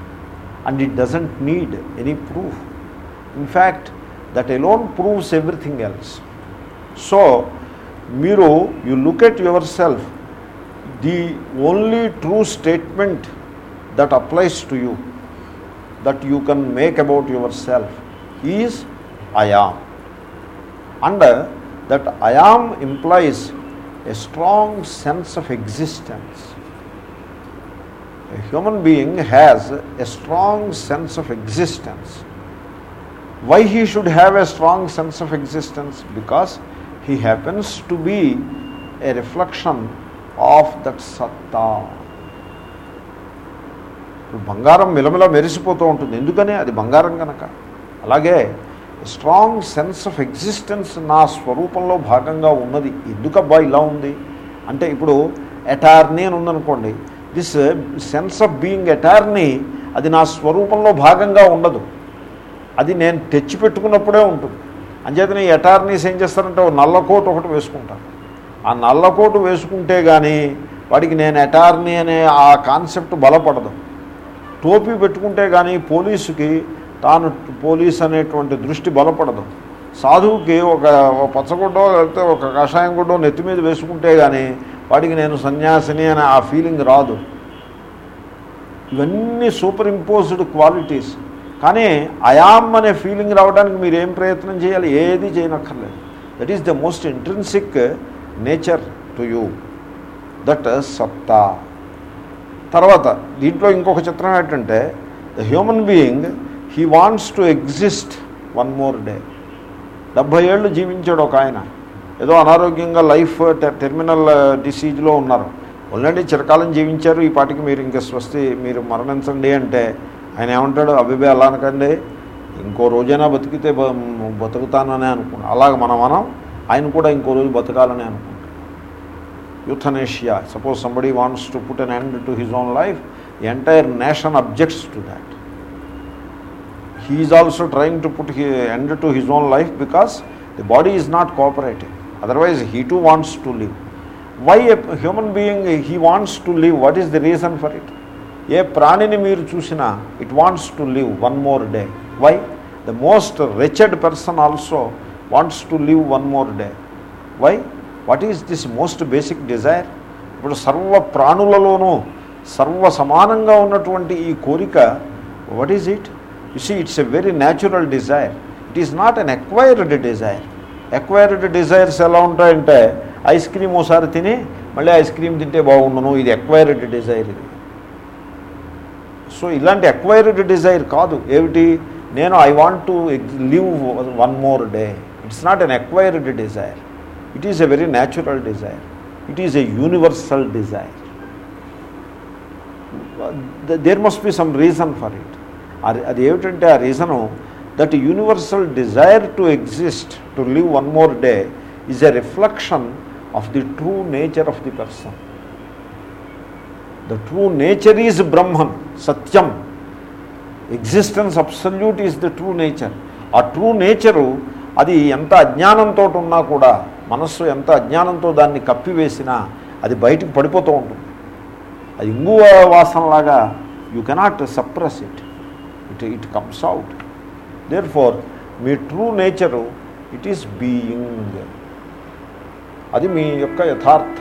and it doesn't need any proof in fact that alone proves everything else so మీరు you look at yourself the only true statement that applies to you, that you can make about yourself, is I am. And uh, that I am implies a strong sense of existence. A human being has a strong sense of existence. Why he should have a strong sense of existence? Because he happens to be a reflection of that సత్తా. ఇప్పుడు బంగారం మిలమిల మెరిసిపోతూ ఉంటుంది. ఎందుకని? అది బంగారం కనుక అలాగే స్ట్రాంగ్ సెన్స్ ఆఫ్ ఎగ్జిస్టెన్స్ నా స్వరూపంలో భాగంగా ఉన్నది. ఎందుకబ్బా ఇలా ఉంది? అంటే ఇప్పుడు అటార్నీ అని ఉందనుకోండి. This sense of being attorney అది నా స్వరూపంలో భాగంగా ఉండదు. అది నేను తెచ్చి పెట్టుకున్నప్పుడే ఉంటుంది. అంచేతనే ఈ అటార్నీస్ ఏం చేస్తారంటే ఓ నల్ల కోట్ ఒకటి వేసుకుంటారు. ఆ నల్లకోటు వేసుకుంటే కానీ వాడికి నేను అటార్నీ అనే ఆ కాన్సెప్ట్ బలపడదు. టోపీ పెట్టుకుంటే కానీ పోలీసుకి తాను పోలీస్ అనేటువంటి దృష్టి బలపడదు. సాధువుకి ఒక ఒక పచ్చగుడ్డో లేకపోతే ఒక కషాయం గుడ్డో నెత్తి మీద వేసుకుంటే కానీ వాడికి నేను సన్యాసిని అనే ఆ ఫీలింగ్ రాదు. ఇవన్నీ సూపర్ ఇంపోజ్డ్ క్వాలిటీస్. కానీ అయామ్ అనే ఫీలింగ్ రావడానికి మీరు ఏం ప్రయత్నం చేయాలి? ఏది చేయనక్కర్లేదు. That is the most intrinsic nature to you. That సత్తా తర్వాత దీంట్లో ఇంకొక చిత్రం ఏంటంటే the human being he wants to exist one more day. డెబ్భై ఏళ్ళు జీవించాడు ఒక ఆయన. ఏదో అనారోగ్యంగా లైఫ్ టెర్మినల్ డిసీజ్లో ఉన్నారు. ఓన్లీ చిరకాలం జీవించారు. ఈ పాటికి మీరు ఇంకా స్వస్తి మీరు మరణించండి అంటే ఆయన ఏమంటాడు? అభిబే అలా అనకండి. ఇంకో రోజైనా బతికితే బ- బతుకుతానని అనుకున్నాను అలాగ మనం మనం ఆయన కూడా ఇంకో రోజు బతకాలని అనుకున్నాను euthanasia suppose somebody wants to put an end to his own life the entire nation objects to that he is also trying to put he, end to his own life because the body is not cooperating. Otherwise, he too wants to live. Why a human being he wants to live? What is the reason for it? ఏ ప్రాణిని మీరు చూసినా it wants to live one more day why the most riched person also wants to live one more day why what is this most basic desire? ఇప్పుడు సర్వ ప్రాణులలోనూ సర్వ సమానంగా ఉన్నటువంటి ఈ కోరిక what is it? You see it's a very natural desire. It is not an acquired desire. Acquired desires ఎలా ఉంటాయంటే ఐస్ క్రీమ్ ఓసారి తిని మళ్ళీ ఐస్ క్రీమ్ తింటే బాగుండును. ఇది ఎక్వైర్డ్ డిజైర్ ఇది. సో ఇలాంటి ఎక్వైర్డ్ డిజైర్ కాదు. ఏమిటి? నేను I want to live one more day. It's not an acquired desire. It is a very natural desire it is a universal desire there must be some reason for it అది ఏమిటంటే ఆ reason that universal desire to exist to live one more day is a reflection of the true nature of the person the true nature is Brahman Satyam existence absolute is the true nature ఆ true nature అది ఎంత అజ్ఞానంతో ఉన్నా కూడా మనస్సు ఎంత అజ్ఞానంతో దాన్ని కప్పివేసినా అది బయటికి పడిపోతూ ఉంటుంది. అది ఇంగువ వాసనలాగా you cannot suppress it it it comes out therefore me true nature it is being అది మీ యొక్క యథార్థ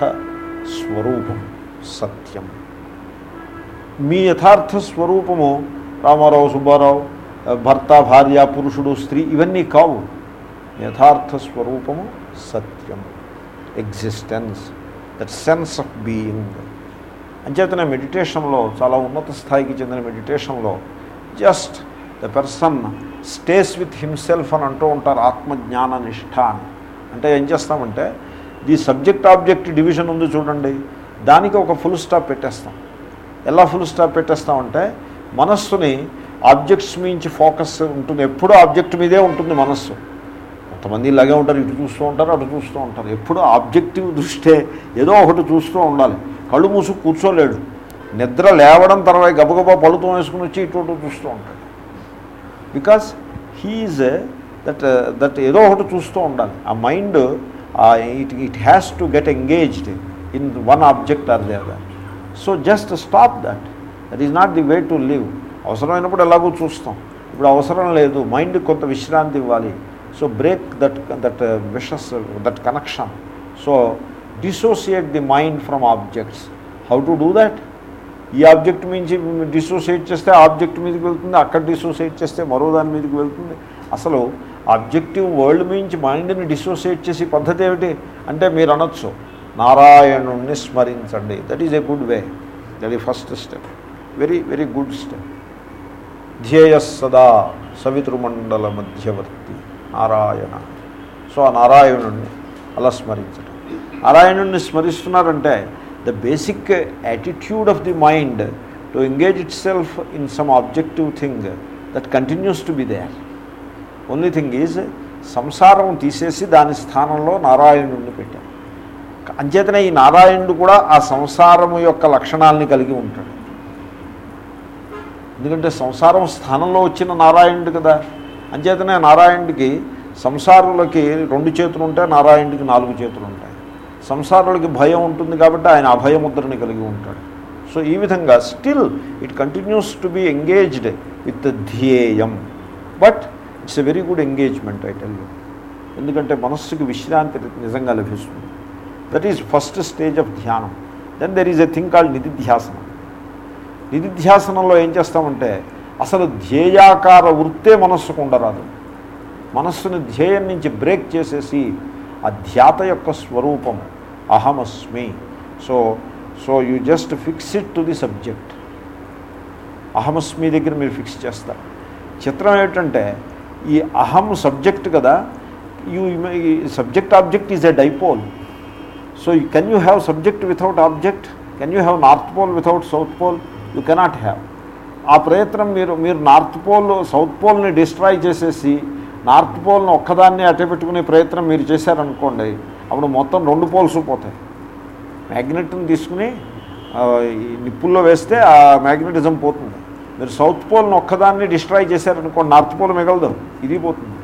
స్వరూపం సత్యం. మీ యథార్థ స్వరూపము రామారావు సుబ్బారావు భర్త భార్య పురుషుడు స్త్రీ ఇవన్నీ కావు. యథార్థ స్వరూపము సత్యం existence that sense of being అంచేతనే మెడిటేషన్లో చాలా ఉన్నత స్థాయికి చెందిన మెడిటేషన్లో just the person stays with himself అని అంటూ ఉంటారు ఆత్మజ్ఞాన నిష్ఠ అని. అంటే ఏం చేస్తామంటే ది సబ్జెక్ట్ ఆబ్జెక్ట్ డివిజన్ ఉంది చూడండి దానికి ఒక ఫుల్ స్టాప్ పెట్టేస్తాం. ఎలా ఫుల్ స్టాప్ పెట్టేస్తామంటే మనస్సుని ఆబ్జెక్ట్స్ మించి ఫోకస్ ఉంటుంది ఎప్పుడూ ఆబ్జెక్ట్ మీదే ఉంటుంది మనస్సు. కొంతమంది ఇలాగే ఉంటారు ఇటు చూస్తూ ఉంటారు అటు చూస్తూ ఉంటారు. ఎప్పుడు ఆబ్జెక్టివ్ దృష్టే ఏదో ఒకటి చూస్తూ ఉండాలి. కళ్ళు మూసు కూర్చోలేడు. నిద్ర లేవడం తర్వాత గబగబా పలుతం వేసుకుని వచ్చి ఇటు చూస్తూ ఉంటాడు. బికాస్ హీఈజ్ దట్ దట్ ఏదో ఒకటి చూస్తూ ఉండాలి. ఆ mind it it has to get engaged in one object or they that so just stop that that is not the way to live అవసరమైనప్పుడు ఎలాగో చూస్తాం. ఇప్పుడు అవసరం లేదు. మైండ్ కొంత విశ్రాంతి ఇవ్వాలి. So break that that vicious that connection so dissociate the mind from objects how to do that ఈ ఆబ్జెక్ట్ మించి డిసోసియేట్ చేస్తే ఆబ్జెక్ట్ మీదకి వెళ్తుంది అక్కడ డిసోసియేట్ చేస్తే మరో దాని మీదకి వెళ్తుంది. అసలు ఆబ్జెక్టివ్ వరల్డ్ మించి మైండ్ని డిసోసియేట్ చేసే పద్ధతి ఏమిటి? అంటే మీరు అనొచ్చు నారాయణుణ్ణి స్మరించండి. That is a good way that ఈ first step very very good step ధ్యేయ సదా సవితృమండల మధ్యవర్తి నారాయణ. సో ఆ నారాయణుణ్ణి అలా స్మరించడం నారాయణుణ్ణి స్మరిస్తున్నారంటే the basic attitude of the mind to engage itself in some objective thing that continues to be there only thing is సంసారం తీసేసి దాని స్థానంలో నారాయణుణ్ణి పెట్టారు. అంచేతనే ఈ నారాయణుడు కూడా ఆ సంసారము యొక్క లక్షణాలని కలిగి ఉంటాడు. ఎందుకంటే సంసారం స్థానంలో వచ్చిన నారాయణుడు కదా. అంచేతనే నారాయణుడికి సంసారులకి రెండు చేతులు ఉంటాయి నారాయణుడికి నాలుగు చేతులు ఉంటాయి సంసారులకి భయం ఉంటుంది కాబట్టి ఆయన అభయముద్రని కలిగి ఉంటాడు. సో ఈ విధంగా still it continues to be engaged with ధ్యేయం. But it's a very good engagement I tell you. ఎందుకంటే మనస్సుకి విశ్రాంతి నిజంగా లభిస్తుంది. That is first stage of ధ్యానం. Then there is a thing called నిధిధ్యాసనం. నిధిధ్యాసనంలో ఏం చేస్తామంటే అసలు ధ్యేయాకార వృత్తే మనస్సుకు ఉండరాదు. మనస్సుని ధ్యేయం నుంచి బ్రేక్ చేసేసి ఆ ధ్యాత యొక్క స్వరూపం అహమస్మి. So so you just fix it to the subject. అహమస్మి దగ్గర మీరు ఫిక్స్ చేస్తారు. చిత్రం ఏమిటంటే ఈ అహం సబ్జెక్ట్ కదా you subject object is a dipole. So can you have subject without object? Can you have north pole without south pole? You cannot have. ఆ ప్రయత్నం మీరు మీరు నార్త్ పోల్ సౌత్ పోల్ని డిస్ట్రాయ్ చేసేసి నార్త్ పోల్ని ఒక్కదాన్ని అట్టపెట్టుకునే ప్రయత్నం మీరు చేశారనుకోండి అప్పుడు మొత్తం రెండు పోల్స్ పోతాయి. మ్యాగ్నెట్ని తీసుకుని ఈ నిప్పుల్లో వేస్తే ఆ మ్యాగ్నెటిజం పోతుంది. మీరు సౌత్ పోల్ని ఒక్కదాన్ని డిస్ట్రాయ్ చేశారనుకోండి నార్త్ పోల్ మిగలదు ఇది పోతుంది.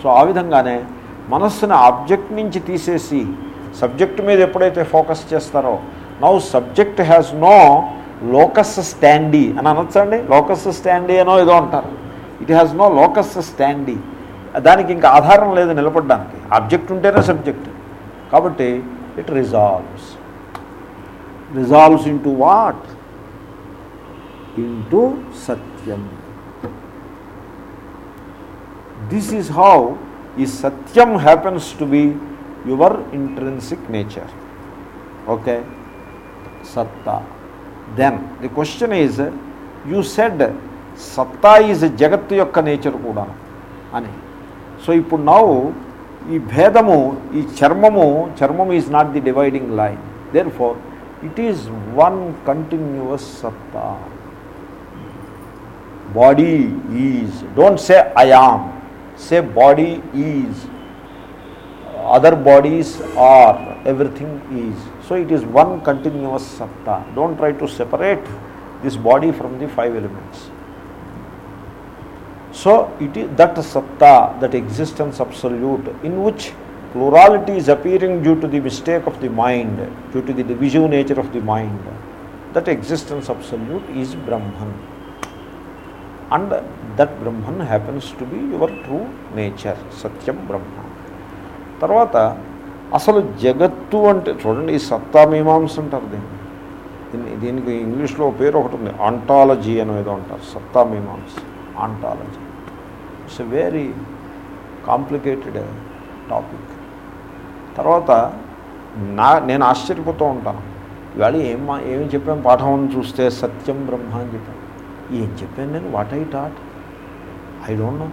సో ఆ విధంగానే మనస్సుని ఆబ్జెక్ట్ నుంచి తీసేసి సబ్జెక్ట్ మీద ఎప్పుడైతే ఫోకస్ చేస్తారో now subject has no locus standi అని అనొచ్చండి. లోకస్ స్టాండీ అనో ఏదో అంటారు. It has no locus standi దానికి ఇంకా ఆధారం లేదు నిలబడడానికి. ఆబ్జెక్ట్ ఉంటేనే సబ్జెక్ట్ కాబట్టి it resolves resolves into what into Satyam this is how ఈ సత్యం happens to be your intrinsic nature okay సత్తా then the question is you said సత్తా ఈజ్ జగత్తు యొక్క నేచర్ కూడా అని సో ఇప్పుడు నావు ఈ భేదము ఈ చర్మము చర్మం is not the dividing line therefore it is one continuous సత్తా body is don't say I am say body is other bodies are everything is so it is one continuous సత్తా don't try to separate this body from the five elements so it ఈ that సత్తా that existence absolute in which plurality is appearing due to the mistake of the mind, due to the divisive nature of the mind. That existence absolute is Brahman. And that Brahman happens to be your true nature, Satyam Brahma. తర్వాత అసలు జగత్తు అంటే చూడండి ఈ సత్తా మీమాంస అంటారు దీన్ని. దీన్ని దీనికి ఇంగ్లీష్లో పేరు ఒకటి ఉంది ఆంటాలజీ అని ఏదో అంటారు సత్తా మీమాంస్ ontology it's a very complicated topic తర్వాత నా నేను ఆశ్చర్యపోతూ ఉంటాను. ఇవాళ ఏం ఏమి చెప్పాను పాఠం అని చూస్తే సత్యం బ్రహ్మ అని చెప్పాను ఏం చెప్పాను నేను? What I taught I don't know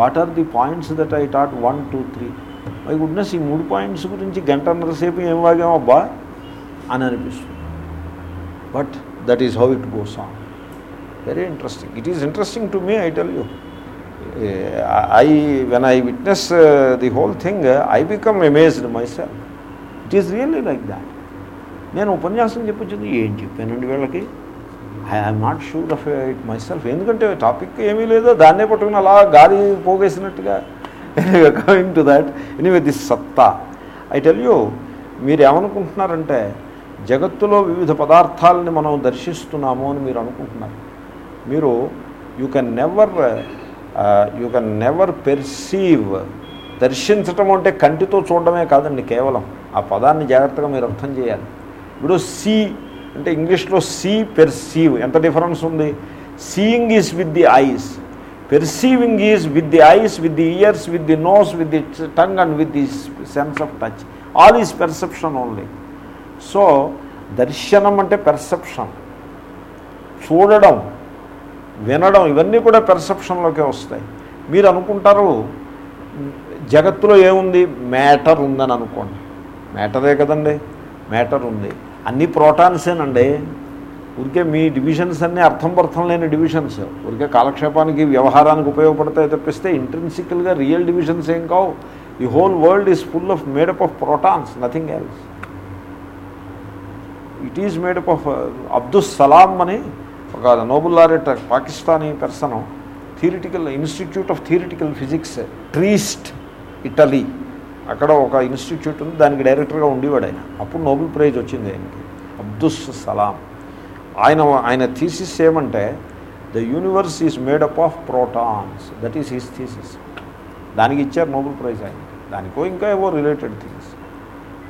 what are the points that I taught one two three my goodness ఈ మూడు పాయింట్స్ గురించి గంటన్నర సేపు ఏం వాగాం అబ్బా? అని అనిపిస్తుంది. But that is how it goes on very interesting it is interesting to me I tell you I when I witness the whole thing I become amazed myself it is really like that నేను ఉపన్యాసం చెప్పొచ్చింది ఏం చెప్పానండి వీళ్ళకి? I'm not sure of it myself ఎందుకంటే topic ఏమీ లేదో దాన్నే పట్టుకుని అలా గాలి పోగేసినట్టుగా coming to that anyway this సత్తా ఐ టెల్ యూ మీరు ఏమనుకుంటున్నారంటే జగత్తులో వివిధ పదార్థాలని మనం దర్శిస్తున్నాము అని మీరు అనుకుంటున్నారు. మీరు you can never you can never perceive దర్శించటం అంటే కంటితో చూడడమే కాదండి కేవలం. ఆ పదాన్ని జాగ్రత్తగా మీరు అర్థం చేయాలి. ఇప్పుడు సీ అంటే ఇంగ్లీష్లో సీ పెర్సీవ్ ఎంత డిఫరెన్స్ ఉంది? Seeing is with the eyes perceiving is with the eyes with the ears with the nose with the tongue and with the sense of touch all is perception only so దర్శనం అంటే perception చూడడం వినడం ఇవన్నీ కూడా పెర్సెప్షన్లోకే వస్తాయి. మీరు అనుకుంటారు జగత్తులో ఏముంది? మ్యాటర్ ఉందని అనుకోండి. మ్యాటరే కదండి. మ్యాటర్ ఉంది. అన్ని ప్రోటాన్సేనండి ఊరికే మీ డివిజన్స్ అన్నీ అర్థం పర్థం లేని డివిజన్స్. ఊరికే కాలక్షేపానికి వ్యవహారానికి ఉపయోగపడతాయి తప్పిస్తే ఇంట్రెన్సికల్గా రియల్ డివిజన్స్ ఏం కావు. The whole world is full of made up of protons nothing else it is made up of Abdul Salam అని ఒక Nobel laureate Pakistani person theoretical institute of theoretical physics Trieste Italy అక్కడ ఒక institute ఉంది దానికి డైరెక్టర్గా ఉండేవాడు ఆయన. అప్పుడు నోబెల్ ప్రైజ్ వచ్చింది ఆయనకి. అబ్దుస్ సలాం ఆయన ఆయన థీసిస్ ఏమంటే the universe is made up of protons that is his thesis దానికి ఇచ్చారు నోబెల్ ప్రైజ్ ఆయన. దానికో ఇంకా ఏవో రిలేటెడ్ థింగ్స్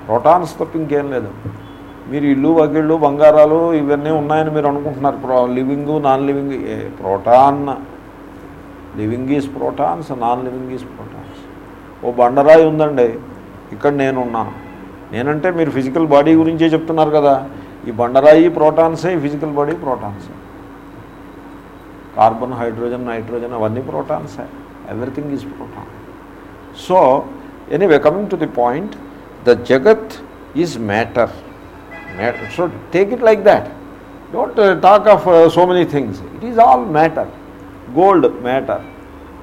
ప్రోటాన్స్ తప్ప ఇంకేం లేదు. మీరు ఇల్లు వగిళ్ళు బంగారాలు ఇవన్నీ ఉన్నాయని మీరు అనుకుంటున్నారు. Pro living non living proton living is protons non living is protons ఓ బండరాయి ఉందండి. ఇక్కడ నేనున్నాను. నేనంటే మీరు ఫిజికల్ బాడీ గురించే చెప్తున్నారు కదా. ఈ బండరాయి ప్రోటాన్సే ఈ ఫిజికల్ బాడీ ప్రోటాన్సే కార్బన్ హైడ్రోజన్ నైట్రోజన్ అవన్నీ ప్రోటాన్సే everything is proton so anyway coming to the point the జగత్ is matter so take it like that don't talk of so many things it is all matter gold matter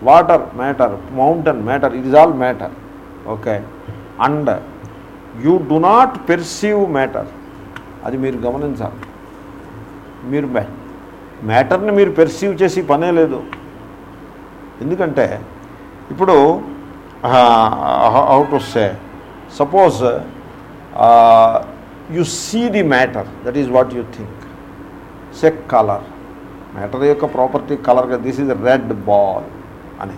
water matter mountain matter it is all matter okay and you do not perceive matter అది మీరు గమనించాలి. మీరు మ్యాటర్ని మీరు perceive చేసి పనే లేదు. ఎందుకంటే ఇప్పుడు how to say suppose you see the matter that is what you think. Say colour. Matter యొక్క ప్రాపర్టీ కలర్గా దిస్ ఈజ్ రెడ్ బాల్ అని.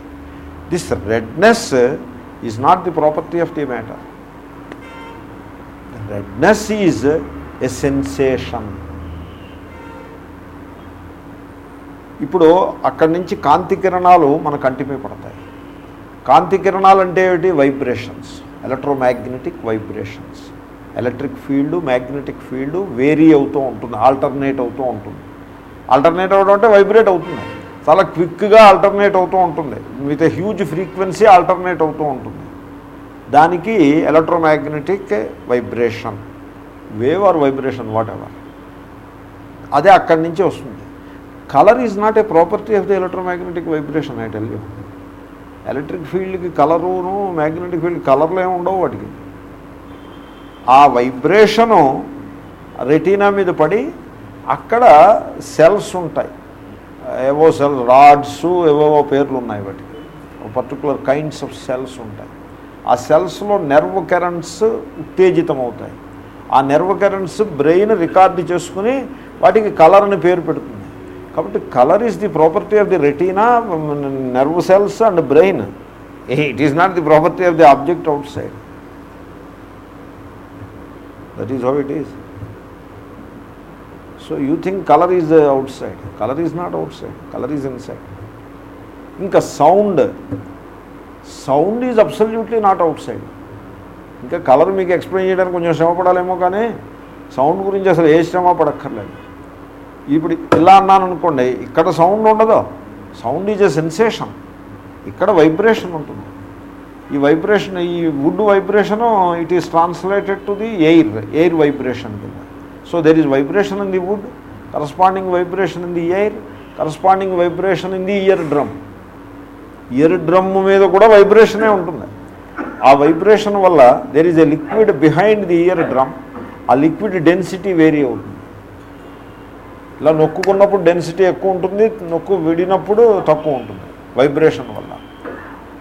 This redness is not the property of the matter. Redness is a sensation ఇప్పుడు అక్కడి నుంచి కాంతి కిరణాలు మన కంటిపై పడతాయి. కాంతి కిరణాలు అంటే ఏమిటి? Vibrations. Electromagnetic vibrations. Electric field magnetic field vary అవుతూ ఉంటుంది ఆల్టర్నేట్ అవుతూ ఉంటుంది. ఆల్టర్నేట్ అవడం అంటే వైబ్రేట్ అవుతుంది. చాలా క్విక్గా ఆల్టర్నేట్ అవుతూ ఉంటుంది. విత్ హ్యూజ్ ఫ్రీక్వెన్సీ ఆల్టర్నేట్ అవుతూ ఉంటుంది. దానికి electromagnetic vibration wave or vibration whatever అదే అక్కడి నుంచే వస్తుంది. Colour is not a property of the electromagnetic vibration I tell you electric ఫీల్డ్కి కలరును మ్యాగ్నెటిక్ ఫీల్డ్ కలర్లు ఏమి ఉండవు వాటికి. ఆ వైబ్రేషను రెటీనా మీద పడి అక్కడ సెల్స్ ఉంటాయి. ఏవో సెల్ రాడ్స్ ఏవేవో పేర్లు ఉన్నాయి వాటికి. పర్టికులర్ కైండ్స్ ఆఫ్ సెల్స్ ఉంటాయి. ఆ సెల్స్లో నెర్వ్ కరెంట్స్ ఉత్తేజితం అవుతాయి ఆ నెర్వ్ కరెంట్స్ బ్రెయిన్ రికార్డు చేసుకుని వాటికి కలర్ అని పేరు పెడుతుంది. కాబట్టి colour is the property of the retina nerve cells and brain it is not the property of the object outside that is how it is so you think colour is outside colour is not outside colour is inside ఇంకా sound sound is absolutely not outside ఇంకా colour మీకు explain చేయడానికి కొంచెం శ్రమ పడాలేమో కానీ sound గురించి అసలు ఏ శ్రమ పడక్కర్లేదు. ఇప్పుడు ఇలా అన్నాను అనుకోండి ఇక్కడ సౌండ్ ఉండదు. Sound is a sensation. ఇక్కడ వైబ్రేషన్ ఉంటుంది. ఈ వైబ్రేషన్ ఈ wood vibration it is translated to the air air vibration కింద. So there is vibration in the wood corresponding vibration in the air corresponding vibration in the eardrum. Eardrum మీద కూడా వైబ్రేషనే ఉంటుంది. ఆ వైబ్రేషన్ వల్ల there is a liquid behind the eardrum ఆ liquid density vary అవుతుంది. ఇలా నొక్కుకున్నప్పుడు డెన్సిటీ ఎక్కువ ఉంటుంది నొక్కు విడినప్పుడు తక్కువ ఉంటుంది వైబ్రేషన్ వల్ల.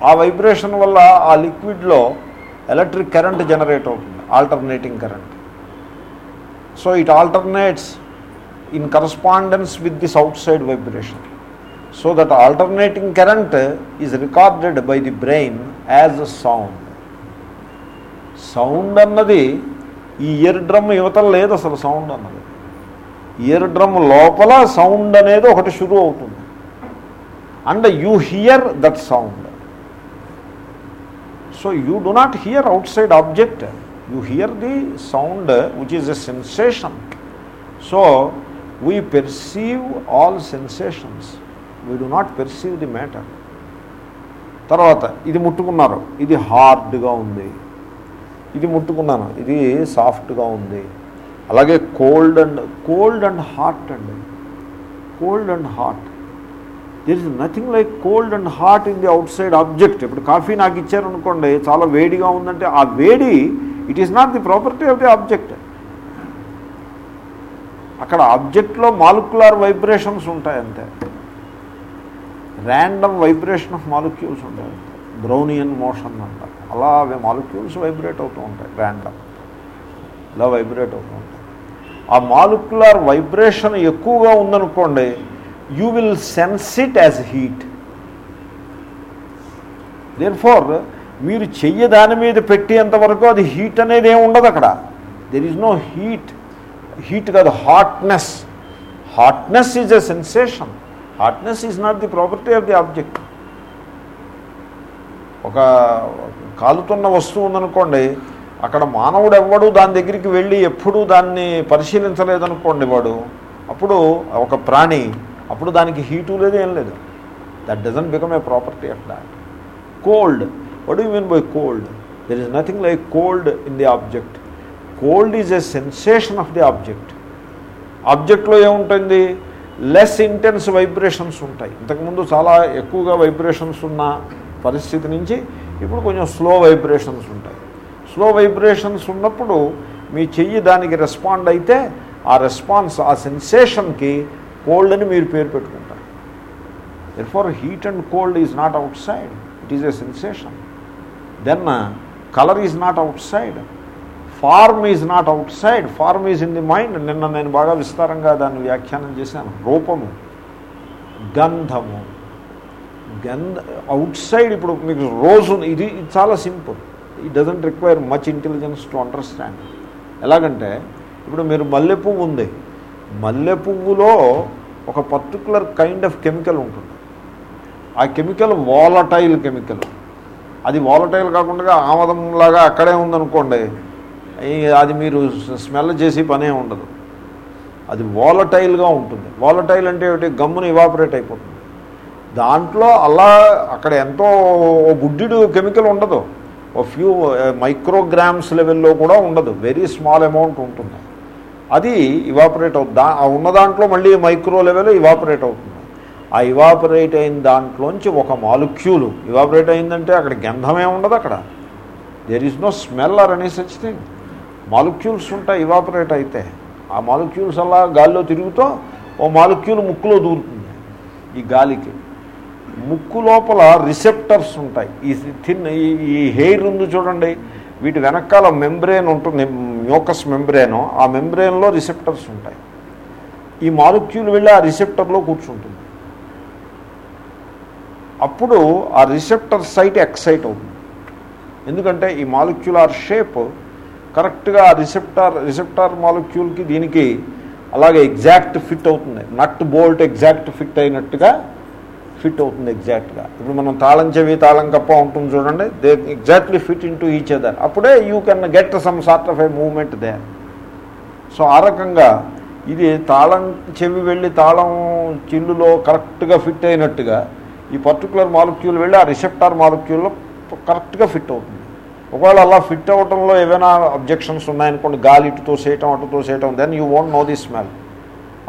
ఆ వైబ్రేషన్ వల్ల ఆ లిక్విడ్లో ఎలక్ట్రిక్ కరెంట్ జనరేట్ అవుతుంది alternating current so it alternates in correspondence with this outside vibration so that alternating current is recorded by the brain as a sound sound అన్నది ఈ ఇయర్ డ్రమ్ యువతలు లేదు అసలు సౌండ్ అన్నది. ఇయర్ డ్రమ్ లోపల sound అనేది ఒకటి షురూ అవుతుంది. And you hear that sound. So you do not hear outside object. You hear the sound which is a sensation. So we perceive all sensations. We do not perceive the matter. తర్వాత ఇది ముట్టుకున్నారు. ఇది హార్డ్గా ఉంది. ఇది ముట్టుకున్నాను. ఇది సాఫ్ట్గా ఉంది. అలాగే cold and cold and hot అండి. Cold and hot. There is nothing like cold and hot in the outside object. ఇప్పుడు కాఫీ నాకు ఇచ్చారనుకోండి చాలా వేడిగా ఉందంటే ఆ వేడి it is not the property of the object అక్కడ ఆబ్జెక్ట్లో మాలిక్యులర్ వైబ్రేషన్స్ ఉంటాయి అంతే. ర్యాండమ్ వైబ్రేషన్ ఆఫ్ మాలిక్యూల్స్ ఉంటాయి అంతే. బ్రౌనియన్ మోషన్ అంటారు. అలా అవి మాలిక్యూల్స్ వైబ్రేట్ అవుతూ ఉంటాయి ర్యాండమ్ ఇలా వైబ్రేట్ అవుతూ ఉంటాయి. ఆ మాలిక్యులర్ వైబ్రేషన్ ఎక్కువగా ఉందనుకోండి you will sense it as heat therefore మీరు చెయ్యి దాని మీద పెట్టేంతవరకు అది హీట్ అనేది ఏమి ఉండదు అక్కడ. There is no heat heat కాదు hotness hotness is a sensation hotness is not the property of the object ఒక కాలుతున్న వస్తువు ఉందనుకోండి అక్కడ మానవుడు ఎవ్వడు దాని దగ్గరికి వెళ్ళి ఎప్పుడూ దాన్ని పరిశీలించలేదనుకోండి వాడు. అప్పుడు ఒక ప్రాణి అప్పుడు దానికి హీటు లేదు ఏం లేదు. That doesn't become a property of that cold what you mean by cold there is nothing like cold in the object cold is a sensation of the object ఆబ్జెక్ట్లో ఏముంటుంది? లెస్ ఇంటెన్స్ వైబ్రేషన్స్ ఉంటాయి. ఇంతకుముందు చాలా ఎక్కువగా vibrations ఉన్న పరిస్థితి నుంచి ఇప్పుడు కొంచెం స్లో వైబ్రేషన్స్ ఉంటాయి. స్లో వైబ్రేషన్స్ ఉన్నప్పుడు మీ చెయ్యి దానికి రెస్పాండ్ అయితే ఆ రెస్పాన్స్ ఆ సెన్సేషన్కి కోల్డ్ అని మీరు పేరు పెట్టుకుంటారు. ఎర్ for heat and cold is not outside it is a sensation then colour is not outside form is not outside form is in the mind నిన్న నేను బాగా విస్తారంగా దాన్ని వ్యాఖ్యానం చేశాను. రూపము గంధము గంధ అవుట్ సైడ్ ఇప్పుడు మీకు రోజు ఇది చాలా simple. It doesn't require much intelligence to understand ఎలాగంటే ఇప్పుడు మీరు మల్లె పువ్వు ఉంది. మల్లె పువ్వులో ఒక పర్టికులర్ కైండ్ ఆఫ్ కెమికల్ ఉంటుంది. ఆ కెమికల్ వాలటైల్ కెమికల్ అది వాలటైల్ కాకుండా ఆమదంలాగా అక్కడే ఉందనుకోండి అది మీరు స్మెల్ చేసి పనే ఉండదు. అది వాలటైల్గా ఉంటుంది. వాలటైల్ అంటే ఏమిటి? గమ్మును ఇవాపరేట్ అయిపోతుంది. దాంట్లో అలా అక్కడ ఎంతో ఓ బుడ్డిడు కెమికల్ ఉండదు. ఓ ఫ్యూ మైక్రోగ్రామ్స్ లెవెల్లో కూడా ఉండదు. వెరీ స్మాల్ అమౌంట్ ఉంటుంది. అది ఇవాపరేట్ అవుతుంది. దా- ఆ ఉన్న దాంట్లో మళ్ళీ మైక్రో లెవెల్ ఇవాపరేట్ అవుతుంది. ఆ ఇవాపరేట్ అయిన దాంట్లోంచి ఒక మాలిక్యూలు ఇవాపరేట్ అయిందంటే అక్కడ గంధమే ఉండదు అక్కడ. There is no smell or any such thing molecules ఉంటాయి ఇవాపరేట్ అయితే. ఆ మాలిక్యూల్స్ అలా గాల్లో తిరుగుతూ ఓ మాలిక్యూల్ ముక్కులో దూరుతుంది. ఈ గాలికి. ముక్కు లోపల రిసెప్టర్స్ ఉంటాయి. ఈ థిన్ ఈ- ఈ హెయిర్ ఉంది చూడండి. వీటి వెనకాల మెంబ్రేన్ ఉంటుంది మ్యూకస్ మెంబ్రేన్. ఆ మెంబ్రేన్లో రిసెప్టర్స్ ఉంటాయి. ఈ మాలిక్యూల్ వెళ్ళి ఆ రిసెప్టర్లో కూర్చుంటుంది. అప్పుడు ఆ రిసెప్టర్ సైట్ ఎక్సైట్ అవుతుంది. ఎందుకంటే ఈ మాలిక్యులార్ షేప్ కరెక్ట్గా ఆ రిసెప్టార్ రిసెప్టార్ మాలిక్యూల్కి దీనికి అలాగే ఎగ్జాక్ట్ ఫిట్ అవుతుంది. నట్ బోల్ట్ ఎగ్జాక్ట్ ఫిట్ అయినట్టుగా ఫిట్ అవుతుంది ఎగ్జాక్ట్గా. ఇప్పుడు మనం తాళం చెవి తాళం కప్ప ఉంటుంది చూడండి they exactly fit into each other. అప్పుడే you can get some sort of a moment they so ఆ రకంగా ఇది తాళం చెవి వెళ్ళి తాళం చిల్లులో కరెక్ట్గా ఫిట్ అయినట్టుగా ఈ పర్టికులర్ మాలిక్యూల్ వెళ్ళి ఆ రిసెప్టార్ మాలిక్యూల్లో కరెక్ట్గా ఫిట్ అవుతుంది. ఒకవేళ అలా ఫిట్ అవ్వటంలో ఏవైనా అబ్జెక్షన్స్ ఉన్నాయనుకోండి గాలి ఇటు తోసేయటం అటు తోసేయటం then you won't know the smell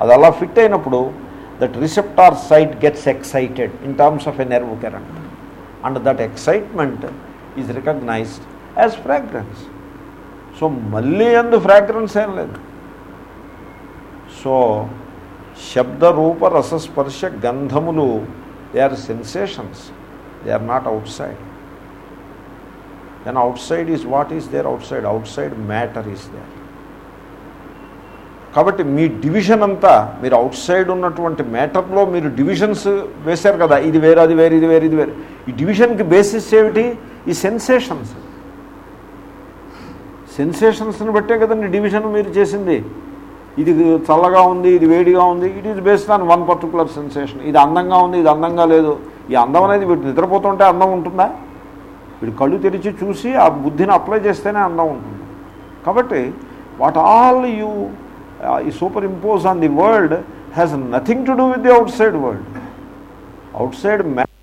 అది అలా ఫిట్ అయినప్పుడు that receptor site gets excited in terms of a nerve current and that excitement is recognised as fragrance so మళ్ళీ అందు ఫ్రాగ్రెన్స్ ఏం లేదు సో శబ్ద రూప రసస్పర్శ గంధములు they are sensations they are not outside then outside is what is there outside outside matter is there కాబట్టి మీ division అంతా మీరు అవుట్ సైడ్ ఉన్నటువంటి మ్యాటర్లో మీరు డివిజన్స్ వేశారు కదా ఇది వేరు అది వేరు ఇది వేరు ఇది వేరు. ఈ డివిజన్కి బేసిస్ ఏమిటి? ఈ సెన్సేషన్స్ సెన్సేషన్స్ని బట్టే కదండి డివిజన్ మీరు చేసింది. ఇది చల్లగా ఉంది ఇది వేడిగా ఉంది it is based on one particular sensation ఇది అందంగా ఉంది ఇది అందంగా లేదు. ఈ అందం అనేది వీడు నిద్రపోతుంటే అందం ఉంటుందా? వీడు కళ్ళు తెరిచి చూసి ఆ బుద్ధిని అప్లై చేస్తేనే అందం ఉంటుంది. కాబట్టి what all you Uh, is superimposed on the world has nothing to do with the outside world. Outside matter